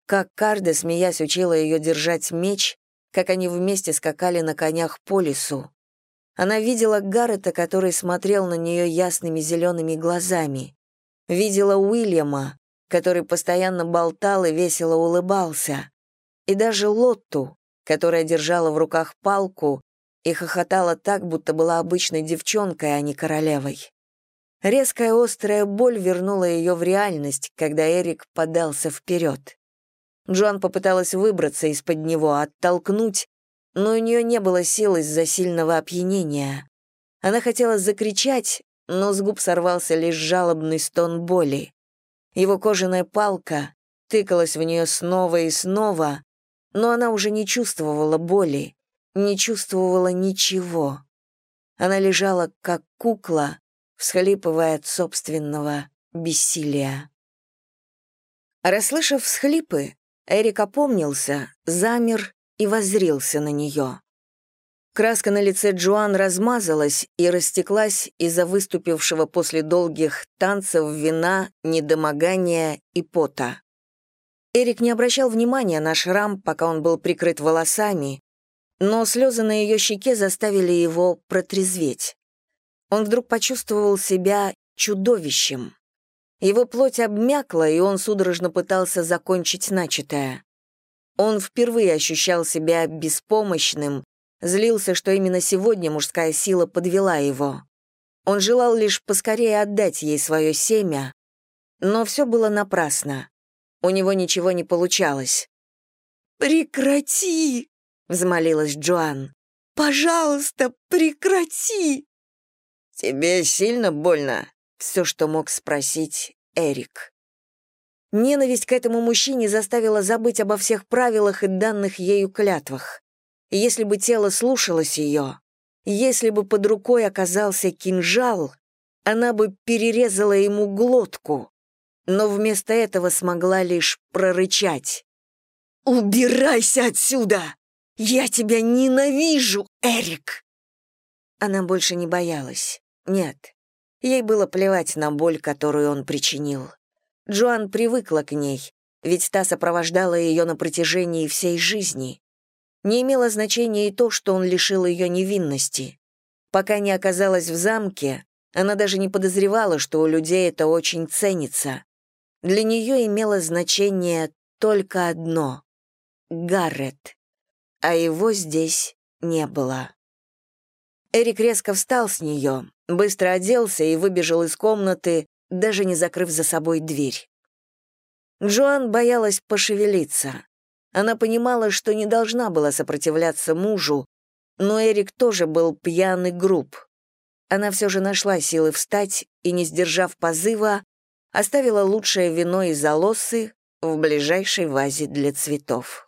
Как Карда, смеясь, учила ее держать меч, как они вместе скакали на конях по лесу. Она видела Гаррета, который смотрел на нее ясными зелеными глазами. Видела Уильяма, который постоянно болтал и весело улыбался. И даже Лотту, которая держала в руках палку и хохотала так, будто была обычной девчонкой, а не королевой. Резкая острая боль вернула ее в реальность, когда Эрик подался вперед. Джоан попыталась выбраться из-под него, оттолкнуть, но у нее не было сил из-за сильного опьянения. Она хотела закричать, но с губ сорвался лишь жалобный стон боли. Его кожаная палка тыкалась в нее снова и снова, но она уже не чувствовала боли, не чувствовала ничего. Она лежала, как кукла, всхлипывая от собственного бессилия. Расслышав всхлипы, Эрик опомнился, замер и воззрился на нее. Краска на лице Джоан размазалась и растеклась из-за выступившего после долгих танцев вина, недомогания и пота. Эрик не обращал внимания на шрам, пока он был прикрыт волосами, но слезы на ее щеке заставили его протрезветь. Он вдруг почувствовал себя чудовищем. Его плоть обмякла, и он судорожно пытался закончить начатое. Он впервые ощущал себя беспомощным, злился, что именно сегодня мужская сила подвела его. Он желал лишь поскорее отдать ей свое семя, но все было напрасно. У него ничего не получалось. «Прекрати!» — взмолилась Джоан. «Пожалуйста, прекрати!» «Тебе сильно больно?» Все, что мог спросить Эрик. Ненависть к этому мужчине заставила забыть обо всех правилах и данных ею клятвах. Если бы тело слушалось ее, если бы под рукой оказался кинжал, она бы перерезала ему глотку, но вместо этого смогла лишь прорычать. «Убирайся отсюда! Я тебя ненавижу, Эрик!» Она больше не боялась. Нет, Ей было плевать на боль, которую он причинил. Джоан привыкла к ней, ведь та сопровождала ее на протяжении всей жизни. Не имело значения и то, что он лишил ее невинности. Пока не оказалась в замке, она даже не подозревала, что у людей это очень ценится. Для нее имело значение только одно — Гаррет, а его здесь не было. Эрик резко встал с нее, быстро оделся и выбежал из комнаты, даже не закрыв за собой дверь. Джоан боялась пошевелиться. Она понимала, что не должна была сопротивляться мужу, но Эрик тоже был пьяный груб. Она все же нашла силы встать и, не сдержав позыва, оставила лучшее вино из алосы в ближайшей вазе для цветов.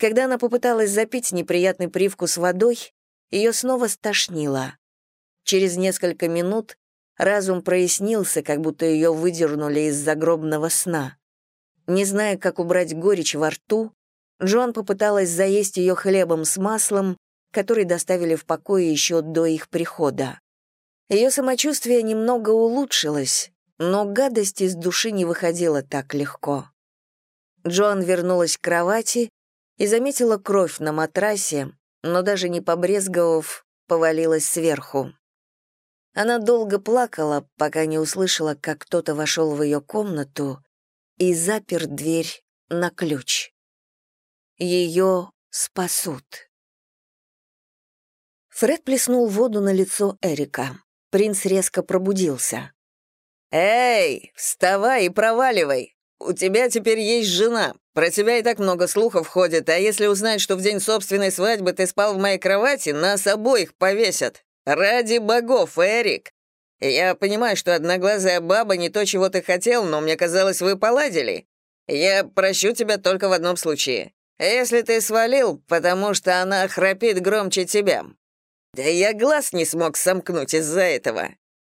Когда она попыталась запить неприятный привкус водой, ее снова стошнило. Через несколько минут разум прояснился, как будто ее выдернули из загробного сна. Не зная, как убрать горечь во рту, Джон попыталась заесть ее хлебом с маслом, который доставили в покое еще до их прихода. Ее самочувствие немного улучшилось, но гадость из души не выходила так легко. Джон вернулась к кровати и заметила кровь на матрасе, но даже не побрезговав, повалилась сверху. Она долго плакала, пока не услышала, как кто-то вошел в ее комнату и запер дверь на ключ. Ее спасут. Фред плеснул воду на лицо Эрика. Принц резко пробудился. «Эй, вставай и проваливай! У тебя теперь есть жена. Про тебя и так много слухов ходит, а если узнать, что в день собственной свадьбы ты спал в моей кровати, нас обоих повесят. Ради богов, Эрик! Я понимаю, что одноглазая баба не то, чего ты хотел, но мне казалось, вы поладили. Я прощу тебя только в одном случае. Если ты свалил, потому что она храпит громче тебя. Да я глаз не смог сомкнуть из-за этого».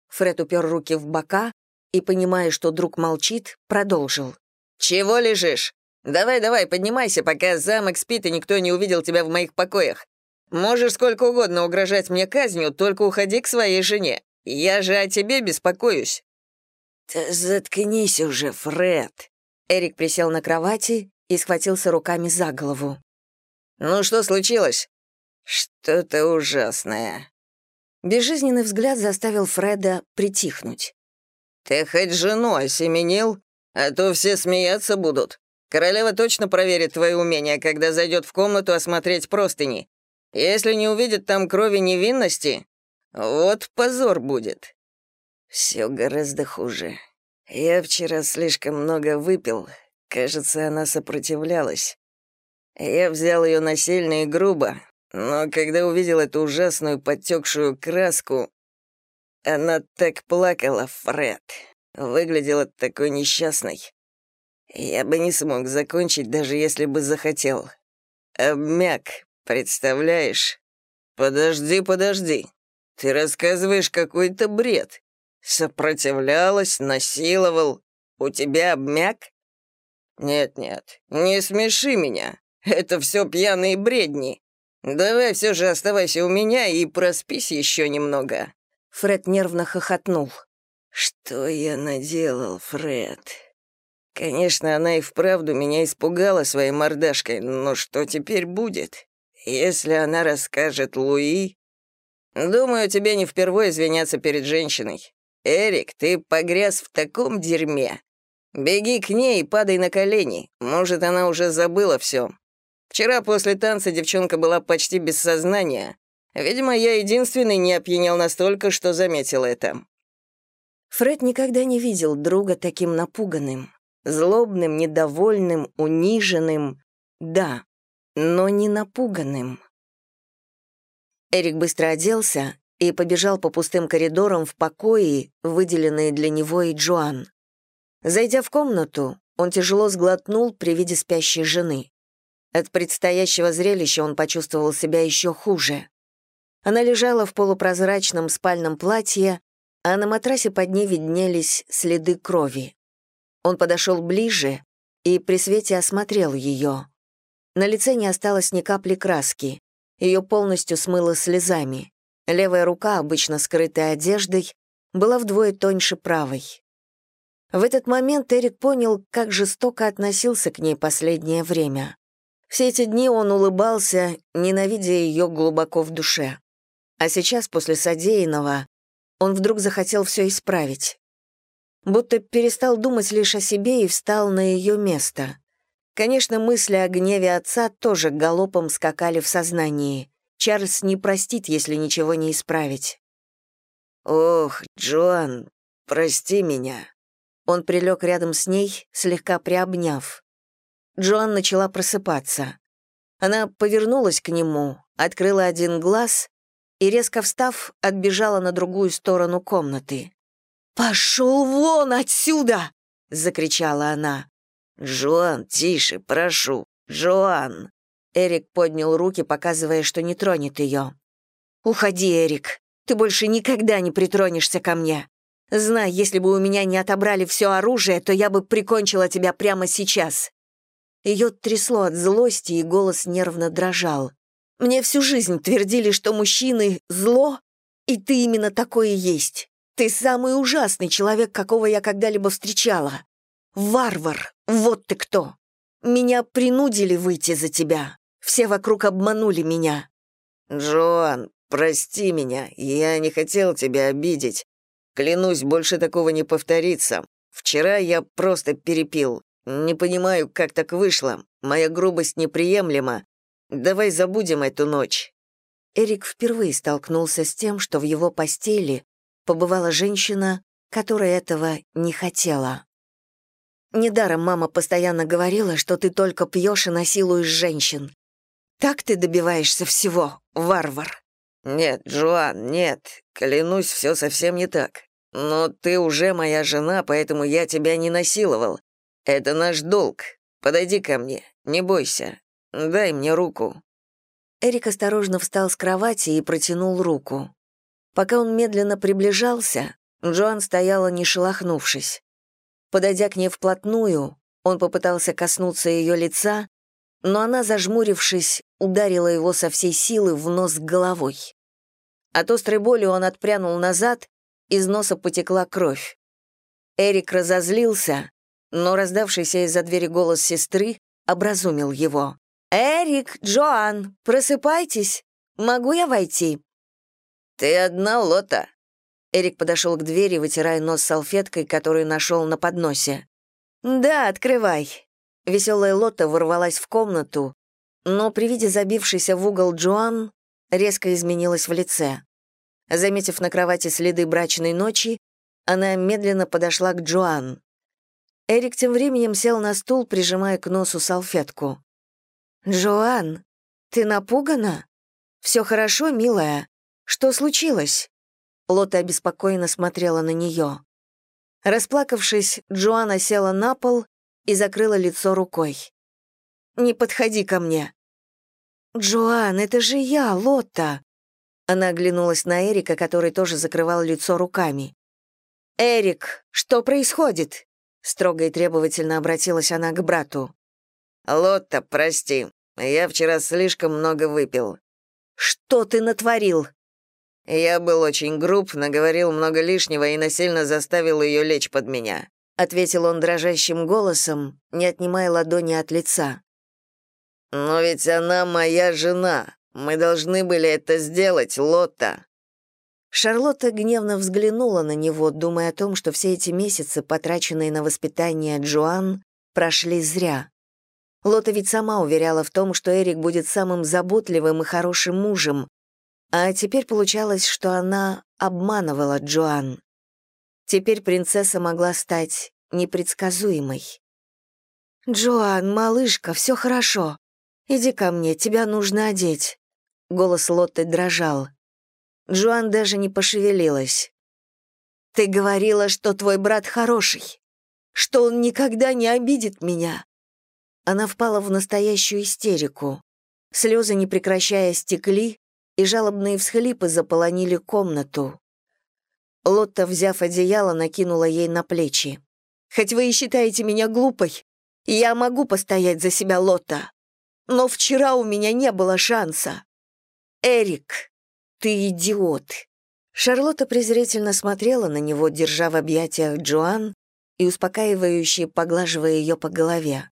Фред упер руки в бока и, понимая, что друг молчит, продолжил. «Чего лежишь? Давай-давай, поднимайся, пока замок спит и никто не увидел тебя в моих покоях. Можешь сколько угодно угрожать мне казнью, только уходи к своей жене. Я же о тебе беспокоюсь». «Да заткнись уже, Фред». Эрик присел на кровати и схватился руками за голову. «Ну что случилось?» «Что-то ужасное». Безжизненный взгляд заставил Фреда притихнуть. «Ты хоть жену осеменил? А то все смеяться будут. Королева точно проверит твои умения, когда зайдет в комнату осмотреть простыни. Если не увидит там крови невинности, вот позор будет». Все гораздо хуже. Я вчера слишком много выпил. Кажется, она сопротивлялась. Я взял ее насильно и грубо, но когда увидел эту ужасную подтекшую краску, она так плакала, Фред. Выглядела такой несчастной. Я бы не смог закончить, даже если бы захотел. Обмяк, представляешь? Подожди, подожди. Ты рассказываешь какой-то бред. Сопротивлялась, насиловал. У тебя обмяк? Нет-нет, не смеши меня. Это все пьяные бредни. Давай все же оставайся у меня и проспись еще немного. Фред нервно хохотнул. Что я наделал, Фред? Конечно, она и вправду меня испугала своей мордашкой, но что теперь будет? Если она расскажет Луи... Думаю, тебе не впервые извиняться перед женщиной. Эрик, ты погряз в таком дерьме. Беги к ней и падай на колени. Может, она уже забыла все. Вчера после танца девчонка была почти без сознания. Видимо, я единственный не опьянел настолько, что заметил это. Фред никогда не видел друга таким напуганным. Злобным, недовольным, униженным. Да, но не напуганным. Эрик быстро оделся и побежал по пустым коридорам в покои, выделенные для него и Джоан. Зайдя в комнату, он тяжело сглотнул при виде спящей жены. От предстоящего зрелища он почувствовал себя еще хуже. Она лежала в полупрозрачном спальном платье, а на матрасе под ней виднелись следы крови. Он подошел ближе и при свете осмотрел ее. На лице не осталось ни капли краски. Ее полностью смыло слезами. Левая рука, обычно скрытая одеждой, была вдвое тоньше правой. В этот момент Эрик понял, как жестоко относился к ней последнее время. Все эти дни он улыбался, ненавидя ее глубоко в душе. А сейчас, после содеянного, он вдруг захотел все исправить. Будто перестал думать лишь о себе и встал на ее место. Конечно, мысли о гневе отца тоже галопом скакали в сознании. Чарльз не простит, если ничего не исправить. «Ох, Джоан, прости меня», он прилег рядом с ней, слегка приобняв. Джоан начала просыпаться. Она повернулась к нему, открыла один глаз и, резко встав, отбежала на другую сторону комнаты. «Пошел вон отсюда!» — закричала она. «Джоан, тише, прошу, Джоан!» Эрик поднял руки, показывая, что не тронет ее. «Уходи, Эрик, ты больше никогда не притронешься ко мне. Знай, если бы у меня не отобрали все оружие, то я бы прикончила тебя прямо сейчас». Ее трясло от злости, и голос нервно дрожал. «Мне всю жизнь твердили, что мужчины — зло, и ты именно такой и есть. Ты самый ужасный человек, какого я когда-либо встречала. Варвар, вот ты кто. Меня принудили выйти за тебя. Все вокруг обманули меня». «Джоан, прости меня, я не хотел тебя обидеть. Клянусь, больше такого не повторится. Вчера я просто перепил. Не понимаю, как так вышло. Моя грубость неприемлема. Давай забудем эту ночь». Эрик впервые столкнулся с тем, что в его постели побывала женщина, которая этого не хотела. Недаром мама постоянно говорила, что ты только пьешь и насилуешь женщин. Так ты добиваешься всего, варвар. Нет, Джоан, нет. Клянусь, все совсем не так. Но ты уже моя жена, поэтому я тебя не насиловал. Это наш долг. Подойди ко мне, не бойся. Дай мне руку. Эрик осторожно встал с кровати и протянул руку. Пока он медленно приближался, Джоан стояла, не шелохнувшись. Подойдя к ней вплотную, он попытался коснуться ее лица, но она, зажмурившись, ударила его со всей силы в нос головой. От острой боли он отпрянул назад, из носа потекла кровь. Эрик разозлился, но раздавшийся из-за двери голос сестры образумил его. «Эрик, Джоан, просыпайтесь! Могу я войти?» «Ты одна, Лота?» Эрик подошел к двери, вытирая нос салфеткой, которую нашел на подносе. «Да, открывай». Веселая Лота ворвалась в комнату, но при виде забившейся в угол Джоан резко изменилась в лице. Заметив на кровати следы брачной ночи, она медленно подошла к Джоан. Эрик тем временем сел на стул, прижимая к носу салфетку. «Джоан, ты напугана? Все хорошо, милая? Что случилось?» Лота обеспокоенно смотрела на нее. Расплакавшись, Джоанна села на пол и закрыла лицо рукой. «Не подходи ко мне». «Джоан, это же я, Лотта!» Она оглянулась на Эрика, который тоже закрывал лицо руками. «Эрик, что происходит?» Строго и требовательно обратилась она к брату. «Лотта, прости, я вчера слишком много выпил». «Что ты натворил?» «Я был очень груб, наговорил много лишнего и насильно заставил ее лечь под меня», ответил он дрожащим голосом, не отнимая ладони от лица. «Но ведь она моя жена. Мы должны были это сделать, Лотта». Шарлотта гневно взглянула на него, думая о том, что все эти месяцы, потраченные на воспитание Джоан, прошли зря. Лота ведь сама уверяла в том, что Эрик будет самым заботливым и хорошим мужем, а теперь получалось, что она обманывала Джоан. Теперь принцесса могла стать непредсказуемой. «Джоан, малышка, все хорошо. Иди ко мне, тебя нужно одеть». Голос Лотты дрожал. Джоан даже не пошевелилась. «Ты говорила, что твой брат хороший, что он никогда не обидит меня». Она впала в настоящую истерику. Слезы, не прекращая, стекли, и жалобные всхлипы заполонили комнату. Лотта, взяв одеяло, накинула ей на плечи. «Хоть вы и считаете меня глупой, я могу постоять за себя, Лотта. Но вчера у меня не было шанса. Эрик, ты идиот». Шарлотта презрительно смотрела на него, держа в объятиях Джоан и успокаивающе поглаживая ее по голове.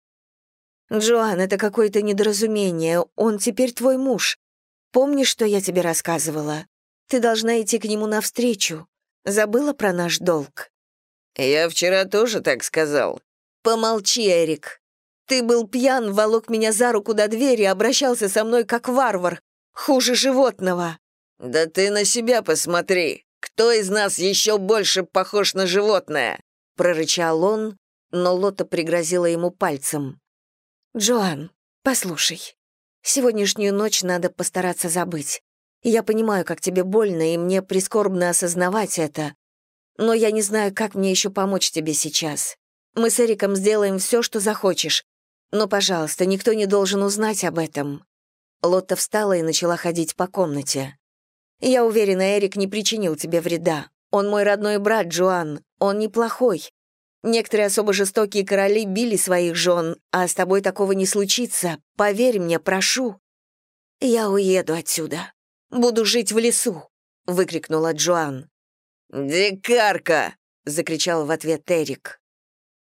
«Джоан, это какое-то недоразумение. Он теперь твой муж. Помнишь, что я тебе рассказывала? Ты должна идти к нему навстречу. Забыла про наш долг?» «Я вчера тоже так сказал». «Помолчи, Эрик. Ты был пьян, волок меня за руку до двери, обращался со мной как варвар. Хуже животного». «Да ты на себя посмотри. Кто из нас еще больше похож на животное?» Прорычал он, но Лота пригрозила ему пальцем. «Джоан, послушай, Сегодняшнюю ночь надо постараться забыть. Я понимаю, как тебе больно, и мне прискорбно осознавать это. Но я не знаю, как мне еще помочь тебе сейчас. Мы с Эриком сделаем все, что захочешь. Но, пожалуйста, никто не должен узнать об этом». Лотта встала и начала ходить по комнате. «Я уверена, Эрик не причинил тебе вреда. Он мой родной брат, Джоан. Он неплохой. Некоторые особо жестокие короли били своих жен, а с тобой такого не случится. Поверь мне, прошу». «Я уеду отсюда. Буду жить в лесу», — выкрикнула Джоан. «Дикарка!» — закричал в ответ Эрик.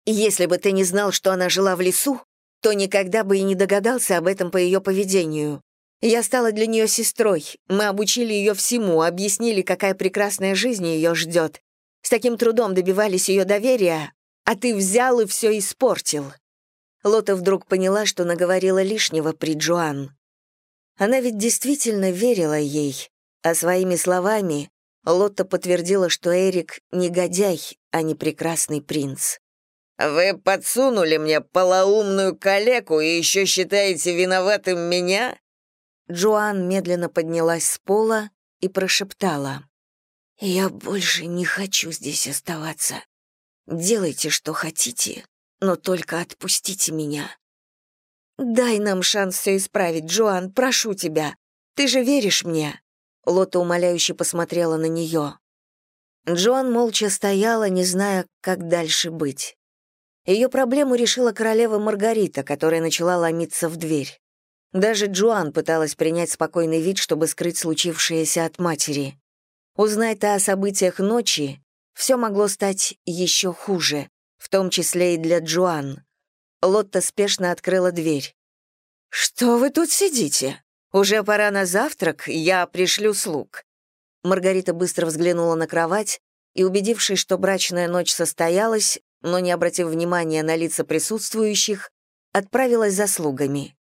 «Если бы ты не знал, что она жила в лесу, то никогда бы и не догадался об этом по ее поведению. Я стала для нее сестрой, мы обучили ее всему, объяснили, какая прекрасная жизнь ее ждет. С таким трудом добивались ее доверия, а ты взял и все испортил». Лота вдруг поняла, что наговорила лишнего при Джоан. Она ведь действительно верила ей, а своими словами Лотта подтвердила, что Эрик — негодяй, а не прекрасный принц. «Вы подсунули мне полоумную калеку и еще считаете виноватым меня?» Джоан медленно поднялась с пола и прошептала. «Я больше не хочу здесь оставаться. Делайте, что хотите, но только отпустите меня. Дай нам шанс все исправить, Джоан, прошу тебя. Ты же веришь мне?» Лота умоляюще посмотрела на нее. Джоан молча стояла, не зная, как дальше быть. Ее проблему решила королева Маргарита, которая начала ломиться в дверь. Даже Джоан пыталась принять спокойный вид, чтобы скрыть случившееся от матери. Узнай-то о событиях ночи, все могло стать еще хуже, в том числе и для Джоан. Лотта спешно открыла дверь. «Что вы тут сидите? Уже пора на завтрак, я пришлю слуг». Маргарита быстро взглянула на кровать и, убедившись, что брачная ночь состоялась, но не обратив внимания на лица присутствующих, отправилась за слугами.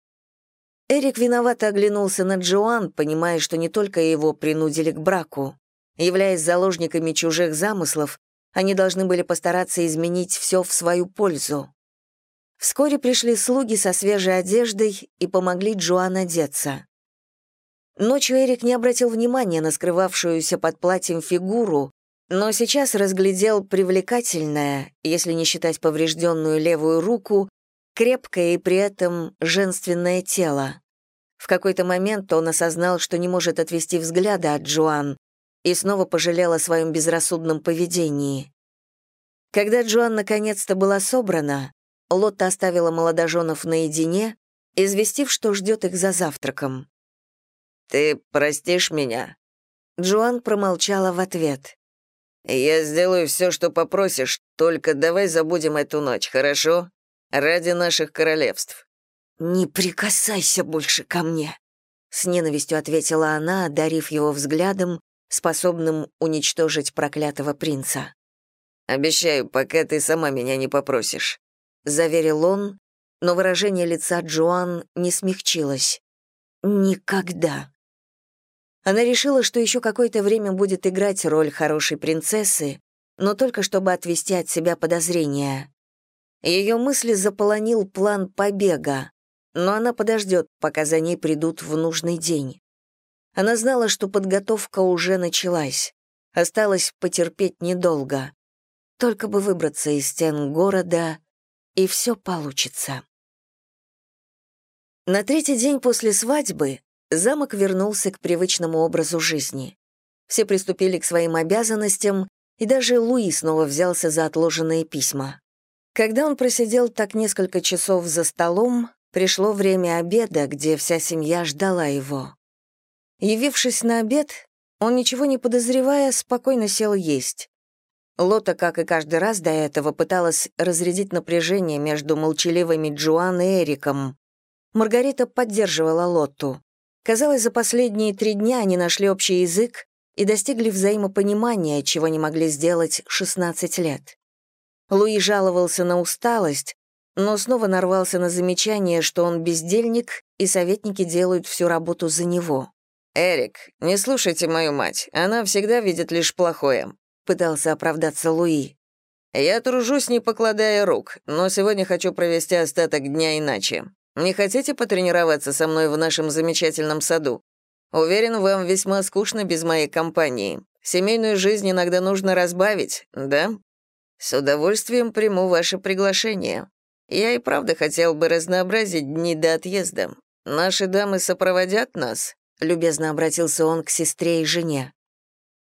Эрик виновато оглянулся на Джоан, понимая, что не только его принудили к браку. Являясь заложниками чужих замыслов, они должны были постараться изменить все в свою пользу. Вскоре пришли слуги со свежей одеждой и помогли Джоан одеться. Ночью Эрик не обратил внимания на скрывавшуюся под платьем фигуру, но сейчас разглядел привлекательное, если не считать поврежденную левую руку, крепкое и при этом женственное тело. В какой-то момент он осознал, что не может отвести взгляда от Джоан, и снова пожалел о своем безрассудном поведении. Когда Джоан наконец-то была собрана, Лотта оставила молодоженов наедине, известив, что ждет их за завтраком. «Ты простишь меня?» Джоан промолчала в ответ. «Я сделаю все, что попросишь, только давай забудем эту ночь, хорошо? Ради наших королевств». «Не прикасайся больше ко мне», — с ненавистью ответила она, одарив его взглядом, способным уничтожить проклятого принца. «Обещаю, пока ты сама меня не попросишь», — заверил он, но выражение лица Джоан не смягчилось. «Никогда». Она решила, что еще какое-то время будет играть роль хорошей принцессы, но только чтобы отвести от себя подозрения. Ее мысли заполонил план побега, но она подождет, пока за ней придут в нужный день. Она знала, что подготовка уже началась. Осталось потерпеть недолго. Только бы выбраться из стен города, и все получится. На третий день после свадьбы замок вернулся к привычному образу жизни. Все приступили к своим обязанностям, и даже Луи снова взялся за отложенные письма. Когда он просидел так несколько часов за столом, пришло время обеда, где вся семья ждала его. Явившись на обед, он, ничего не подозревая, спокойно сел есть. Лота, как и каждый раз до этого, пыталась разрядить напряжение между молчаливыми Джоан и Эриком. Маргарита поддерживала Лотту. Казалось, за последние три дня они нашли общий язык и достигли взаимопонимания, чего не могли сделать 16 лет. Луи жаловался на усталость, но снова нарвался на замечание, что он бездельник, и советники делают всю работу за него. «Эрик, не слушайте мою мать, она всегда видит лишь плохое», — пытался оправдаться Луи. «Я тружусь, не покладая рук, но сегодня хочу провести остаток дня иначе. Не хотите потренироваться со мной в нашем замечательном саду? Уверен, вам весьма скучно без моей компании. Семейную жизнь иногда нужно разбавить, да? С удовольствием приму ваше приглашение. Я и правда хотел бы разнообразить дни до отъезда. Наши дамы сопроводят нас?» — любезно обратился он к сестре и жене.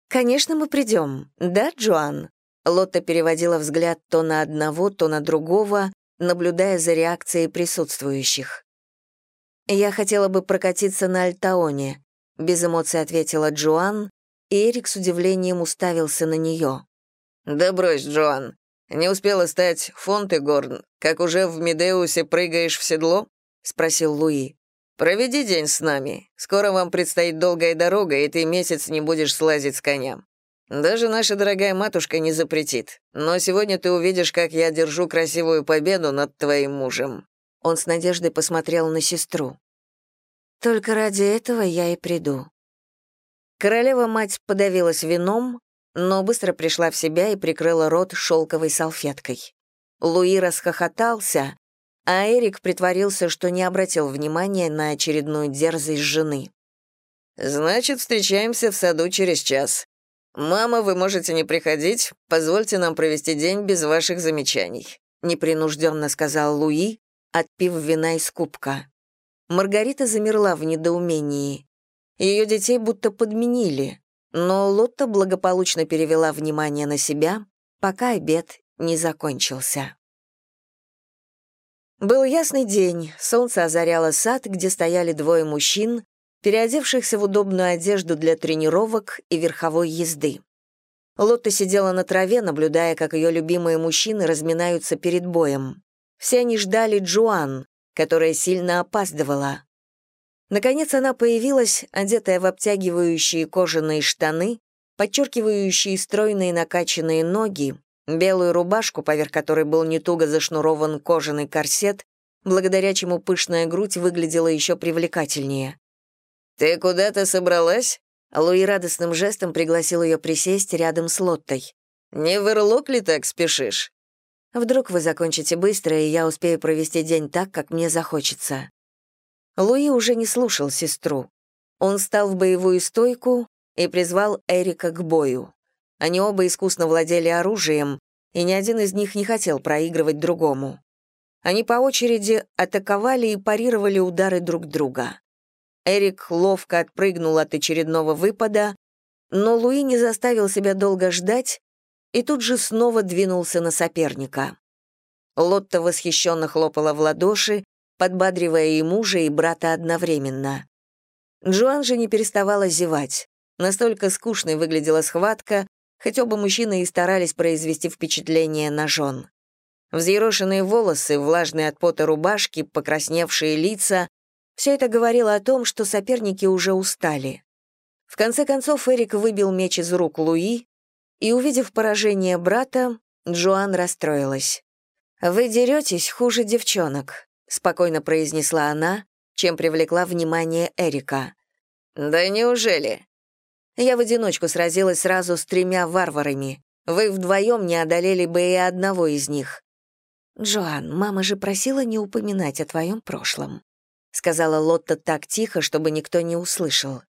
«Конечно, мы придем, да, Джоан?» Лотта переводила взгляд то на одного, то на другого, наблюдая за реакцией присутствующих. «Я хотела бы прокатиться на Альтаоне», — без эмоций ответила Джоан, и Эрик с удивлением уставился на нее. «Да брось, Джоан. Не успела стать Фонтегорн, как уже в Медеусе прыгаешь в седло?» — спросил Луи. «Проведи день с нами. Скоро вам предстоит долгая дорога, и ты месяц не будешь слазить с коня. Даже наша дорогая матушка не запретит. Но сегодня ты увидишь, как я держу красивую победу над твоим мужем». Он с надеждой посмотрел на сестру. «Только ради этого я и приду». Королева-мать подавилась вином, но быстро пришла в себя и прикрыла рот шелковой салфеткой. Луи расхохотался, а Эрик притворился, что не обратил внимания на очередную дерзость жены. «Значит, встречаемся в саду через час. Мама, вы можете не приходить, позвольте нам провести день без ваших замечаний», непринужденно сказал Луи, отпив вина из кубка. Маргарита замерла в недоумении. Ее детей будто подменили, но Лотта благополучно перевела внимание на себя, пока обед не закончился. Был ясный день, солнце озаряло сад, где стояли двое мужчин, переодевшихся в удобную одежду для тренировок и верховой езды. Лотта сидела на траве, наблюдая, как ее любимые мужчины разминаются перед боем. Все они ждали Джоан, которая сильно опаздывала. Наконец она появилась, одетая в обтягивающие кожаные штаны, подчеркивающие стройные накачанные ноги, белую рубашку, поверх которой был не туго зашнурован кожаный корсет, благодаря чему пышная грудь выглядела еще привлекательнее. «Ты куда-то собралась?» Луи радостным жестом пригласил ее присесть рядом с Лоттой. «Не в Ирлок ли так спешишь?» «Вдруг вы закончите быстро, и я успею провести день так, как мне захочется». Луи уже не слушал сестру. Он встал в боевую стойку и призвал Эрика к бою. Они оба искусно владели оружием, и ни один из них не хотел проигрывать другому. Они по очереди атаковали и парировали удары друг друга. Эрик ловко отпрыгнул от очередного выпада, но Луи не заставил себя долго ждать и тут же снова двинулся на соперника. Лотта восхищенно хлопала в ладоши, подбадривая и мужа, и брата одновременно. Джоан же не переставала зевать. Настолько скучной выглядела схватка, хоть оба мужчины и старались произвести впечатление на жен. Взъерошенные волосы, влажные от пота рубашки, покрасневшие лица — все это говорило о том, что соперники уже устали. В конце концов Эрик выбил меч из рук Луи, и, увидев поражение брата, Джоан расстроилась. «Вы деретесь хуже девчонок», — спокойно произнесла она, чем привлекла внимание Эрика. «Да неужели?» Я в одиночку сразилась сразу с тремя варварами. Вы вдвоем не одолели бы и одного из них. «Джоан, мама же просила не упоминать о твоем прошлом», сказала Лотта так тихо, чтобы никто не услышал.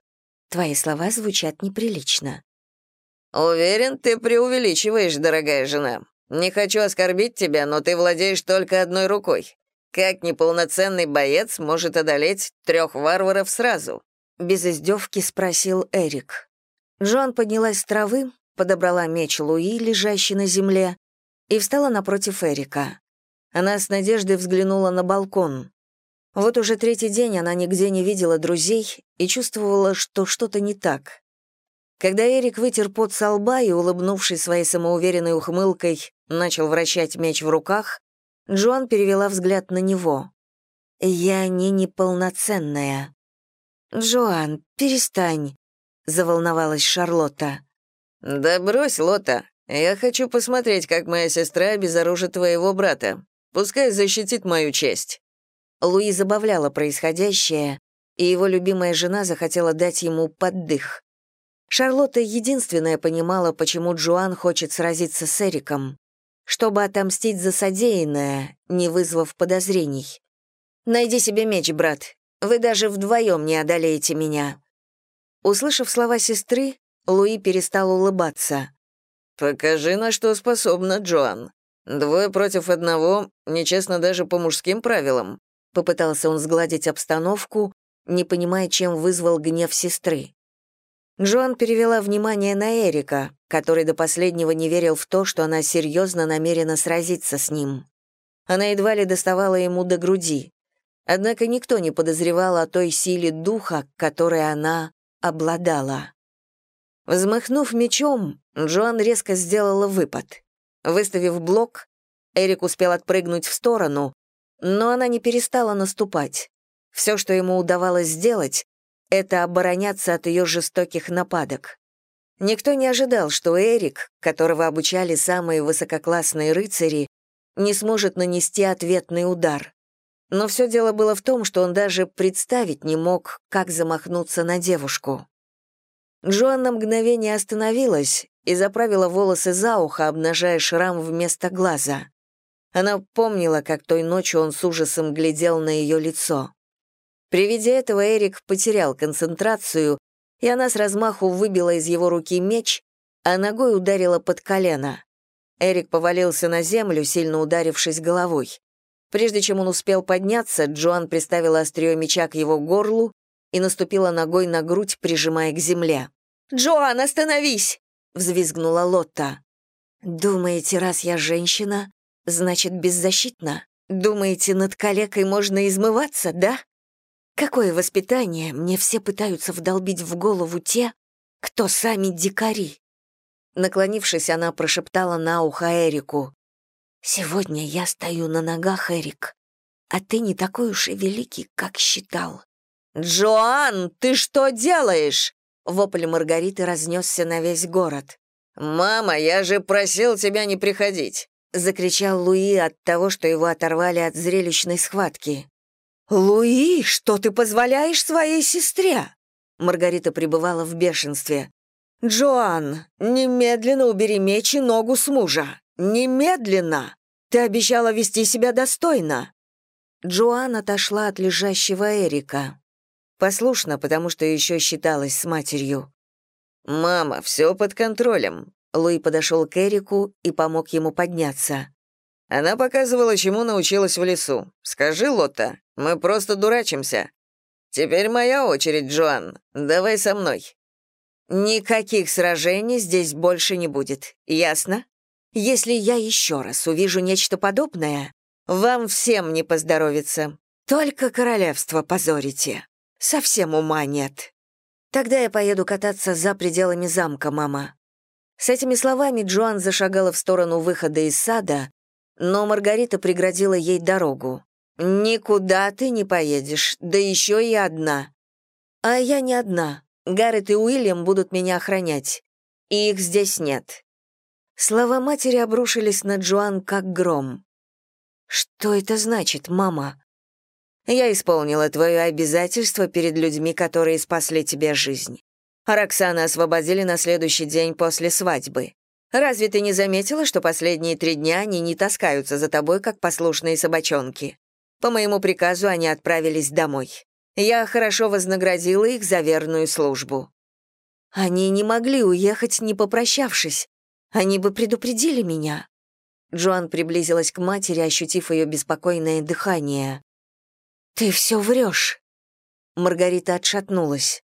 «Твои слова звучат неприлично». «Уверен, ты преувеличиваешь, дорогая жена. Не хочу оскорбить тебя, но ты владеешь только одной рукой. Как неполноценный боец может одолеть трех варваров сразу?» Без издевки спросил Эрик. Джоан поднялась с травы, подобрала меч Луи, лежащий на земле, и встала напротив Эрика. Она с надеждой взглянула на балкон. Вот уже третий день она нигде не видела друзей и чувствовала, что что-то не так. Когда Эрик вытер пот со лба и, улыбнувшись своей самоуверенной ухмылкой, начал вращать меч в руках, Джоан перевела взгляд на него. «Я не неполноценная». «Джоан, перестань», — заволновалась Шарлотта. «Да брось, Лота. Я хочу посмотреть, как моя сестра обезоружит твоего брата. Пускай защитит мою честь». Луи забавляла происходящее, и его любимая жена захотела дать ему поддых. Шарлотта единственная понимала, почему Джоан хочет сразиться с Эриком, чтобы отомстить за содеянное, не вызвав подозрений. «Найди себе меч, брат. Вы даже вдвоем не одолеете меня», Услышав слова сестры, Луи перестал улыбаться. «Покажи, на что способна Джоан. Двое против одного, нечестно даже по мужским правилам». Попытался он сгладить обстановку, не понимая, чем вызвал гнев сестры. Джоан перевела внимание на Эрика, который до последнего не верил в то, что она серьезно намерена сразиться с ним. Она едва ли доставала ему до груди. Однако никто не подозревал о той силе духа, которой она обладала. Взмахнув мечом, Джоан резко сделала выпад. Выставив блок, Эрик успел отпрыгнуть в сторону, но она не перестала наступать. Все, что ему удавалось сделать, это обороняться от ее жестоких нападок. Никто не ожидал, что Эрик, которого обучали самые высококлассные рыцари, не сможет нанести ответный удар. Но все дело было в том, что он даже представить не мог, как замахнуться на девушку. Джоан на мгновение остановилась и заправила волосы за ухо, обнажая шрам вместо глаза. Она помнила, как той ночью он с ужасом глядел на ее лицо. При виде этого Эрик потерял концентрацию, и она с размаху выбила из его руки меч, а ногой ударила под колено. Эрик повалился на землю, сильно ударившись головой. Прежде чем он успел подняться, Джоан приставила острие меча к его горлу и наступила ногой на грудь, прижимая к земле. «Джоан, остановись!» — взвизгнула Лотта. «Думаете, раз я женщина, значит, беззащитна? Думаете, над калекой можно измываться, да? Какое воспитание мне все пытаются вдолбить в голову те, кто сами дикари?» Наклонившись, она прошептала на ухо Эрику. «Сегодня я стою на ногах, Эрик, а ты не такой уж и великий, как считал». «Джоан, ты что делаешь?» Вопль Маргариты разнесся на весь город. «Мама, я же просил тебя не приходить!» — закричал Луи от того, что его оторвали от зрелищной схватки. «Луи, что ты позволяешь своей сестре?» Маргарита пребывала в бешенстве. «Джоан, немедленно убери меч и ногу с мужа! Немедленно! Ты обещала вести себя достойно!» Джоан отошла от лежащего Эрика. Послушно, потому что еще считалась с матерью. «Мама, все под контролем». Луи подошел к Эрику и помог ему подняться. Она показывала, чему научилась в лесу. Скажи, Лотта, мы просто дурачимся. Теперь моя очередь, Джоан. Давай со мной. Никаких сражений здесь больше не будет, ясно? Если я еще раз увижу нечто подобное, вам всем не поздоровится. Только королевство позорите. Совсем ума нет. Тогда я поеду кататься за пределами замка, мама». С этими словами Джоан зашагала в сторону выхода из сада, но Маргарита преградила ей дорогу. «Никуда ты не поедешь, да еще и одна». «А я не одна. Гаррет и Уильям будут меня охранять. И их здесь нет». Слова матери обрушились на Джоан как гром. «Что это значит, мама?» «Я исполнила твое обязательство перед людьми, которые спасли тебе жизнь. Роксана освободили на следующий день после свадьбы. Разве ты не заметила, что последние три дня они не таскаются за тобой, как послушные собачонки? По моему приказу они отправились домой. Я хорошо вознаградила их за верную службу. Они не могли уехать, не попрощавшись. Они бы предупредили меня. Джоан приблизилась к матери, ощутив ее беспокойное дыхание. «Ты все врешь». Маргарита отшатнулась.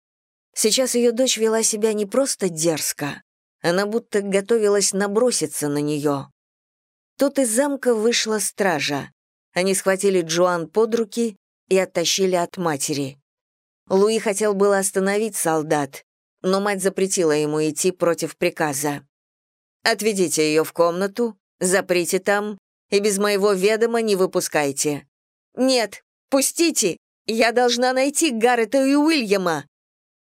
Сейчас ее дочь вела себя не просто дерзко, она будто готовилась наброситься на нее. Тут из замка вышла стража. Они схватили Джоан под руки и оттащили от матери. Луи хотел было остановить солдат, но мать запретила ему идти против приказа. «Отведите ее в комнату, заприте там и без моего ведома не выпускайте». «Нет, пустите! Я должна найти Гаррета и Уильяма!»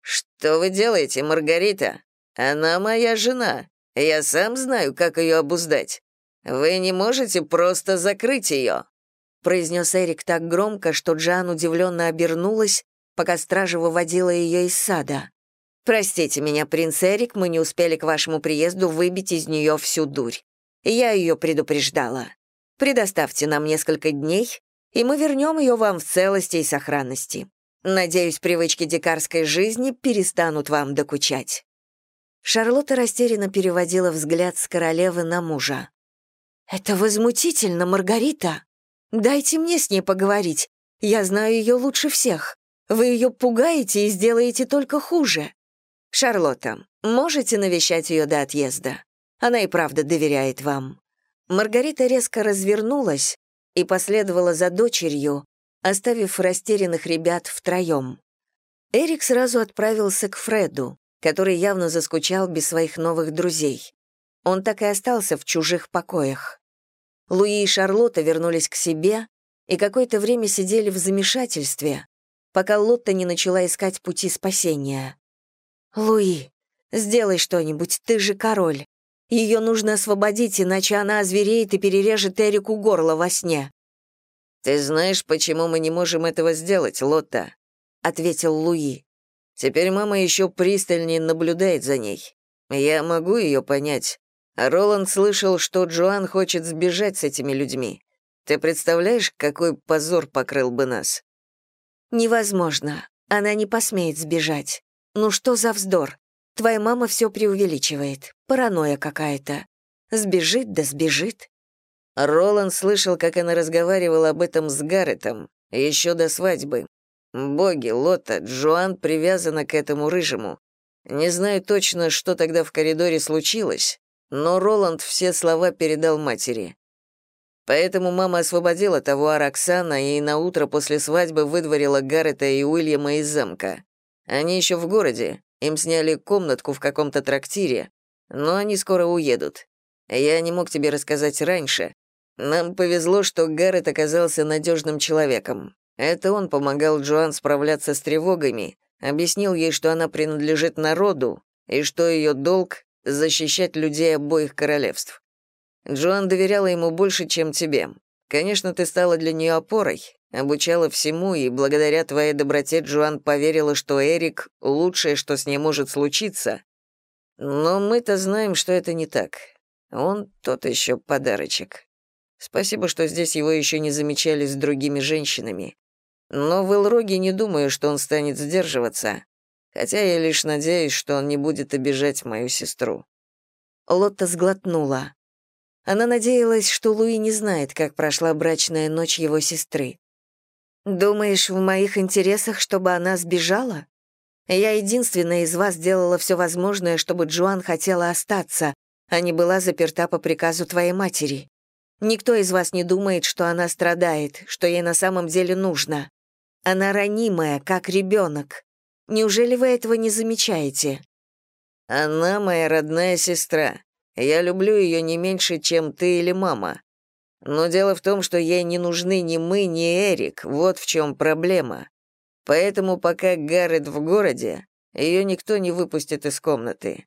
«Что вы делаете, Маргарита? Она моя жена. Я сам знаю, как ее обуздать. Вы не можете просто закрыть ее произнес Эрик так громко, что Джан удивленно обернулась, пока стража выводила ее из сада. «Простите меня, принц Эрик, мы не успели к вашему приезду выбить из нее всю дурь. Я ее предупреждала. Предоставьте нам несколько дней, и мы вернем ее вам в целости и сохранности. Надеюсь, привычки дикарской жизни перестанут вам докучать». Шарлотта растерянно переводила взгляд с королевы на мужа. «Это возмутительно, Маргарита!» Дайте мне с ней поговорить. Я знаю ее лучше всех. Вы ее пугаете и сделаете только хуже. Шарлотта, можете навещать ее до отъезда? Она и правда доверяет вам». Маргарита резко развернулась и последовала за дочерью, оставив растерянных ребят втроем. Эрик сразу отправился к Фреду, который явно заскучал без своих новых друзей. Он так и остался в чужих покоях. Луи и Шарлотта вернулись к себе и какое-то время сидели в замешательстве, пока Лотта не начала искать пути спасения. «Луи, сделай что-нибудь, ты же король. Ее нужно освободить, иначе она озвереет и перережет Эрику горло во сне». «Ты знаешь, почему мы не можем этого сделать, Лотта?» — ответил Луи. Теперь мама еще пристальнее наблюдает за ней. Я могу ее понять. Роланд слышал, что Джоан хочет сбежать с этими людьми. Ты представляешь, какой позор покрыл бы нас? Невозможно. Она не посмеет сбежать. Ну что за вздор? Твоя мама все преувеличивает. Паранойя какая-то. Сбежит да сбежит. Роланд слышал, как она разговаривала об этом с Гарретом, еще до свадьбы. Боги, Лота, Джоан привязана к этому рыжему. Не знаю точно, что тогда в коридоре случилось, но Роланд все слова передал матери. Поэтому мама освободила того Араксана и на утро после свадьбы выдворила Гаррета и Уильяма из замка. Они еще в городе, им сняли комнатку в каком-то трактире, но они скоро уедут. Я не мог тебе рассказать раньше. Нам повезло, что Гаррет оказался надежным человеком. Это он помогал Джоан справляться с тревогами, объяснил ей, что она принадлежит народу и что ее долг — защищать людей обоих королевств. Джоан доверяла ему больше, чем тебе. Конечно, ты стала для нее опорой, обучала всему, и благодаря твоей доброте Джоан поверила, что Эрик — лучшее, что с ней может случиться. Но мы-то знаем, что это не так. Он тот еще подарочек. Спасибо, что здесь его еще не замечали с другими женщинами. Но в Элроге не думаю, что он станет сдерживаться, хотя я лишь надеюсь, что он не будет обижать мою сестру». Лотта сглотнула. Она надеялась, что Луи не знает, как прошла брачная ночь его сестры. «Думаешь, в моих интересах, чтобы она сбежала? Я единственная из вас делала все возможное, чтобы Джоан хотела остаться, а не была заперта по приказу твоей матери. Никто из вас не думает, что она страдает, что ей на самом деле нужно. Она ранимая, как ребенок. Неужели вы этого не замечаете?» «Она моя родная сестра. Я люблю ее не меньше, чем ты или мама. Но дело в том, что ей не нужны ни мы, ни Эрик, вот в чем проблема. Поэтому пока Гаррет в городе, ее никто не выпустит из комнаты».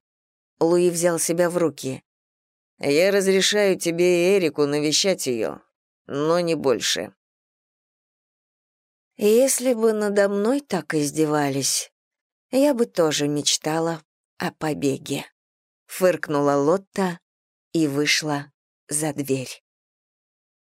Луи взял себя в руки. «Я разрешаю тебе и Эрику навещать ее, но не больше». Если бы надо мной так издевались, я бы тоже мечтала о побеге. Фыркнула Лотта и вышла за дверь.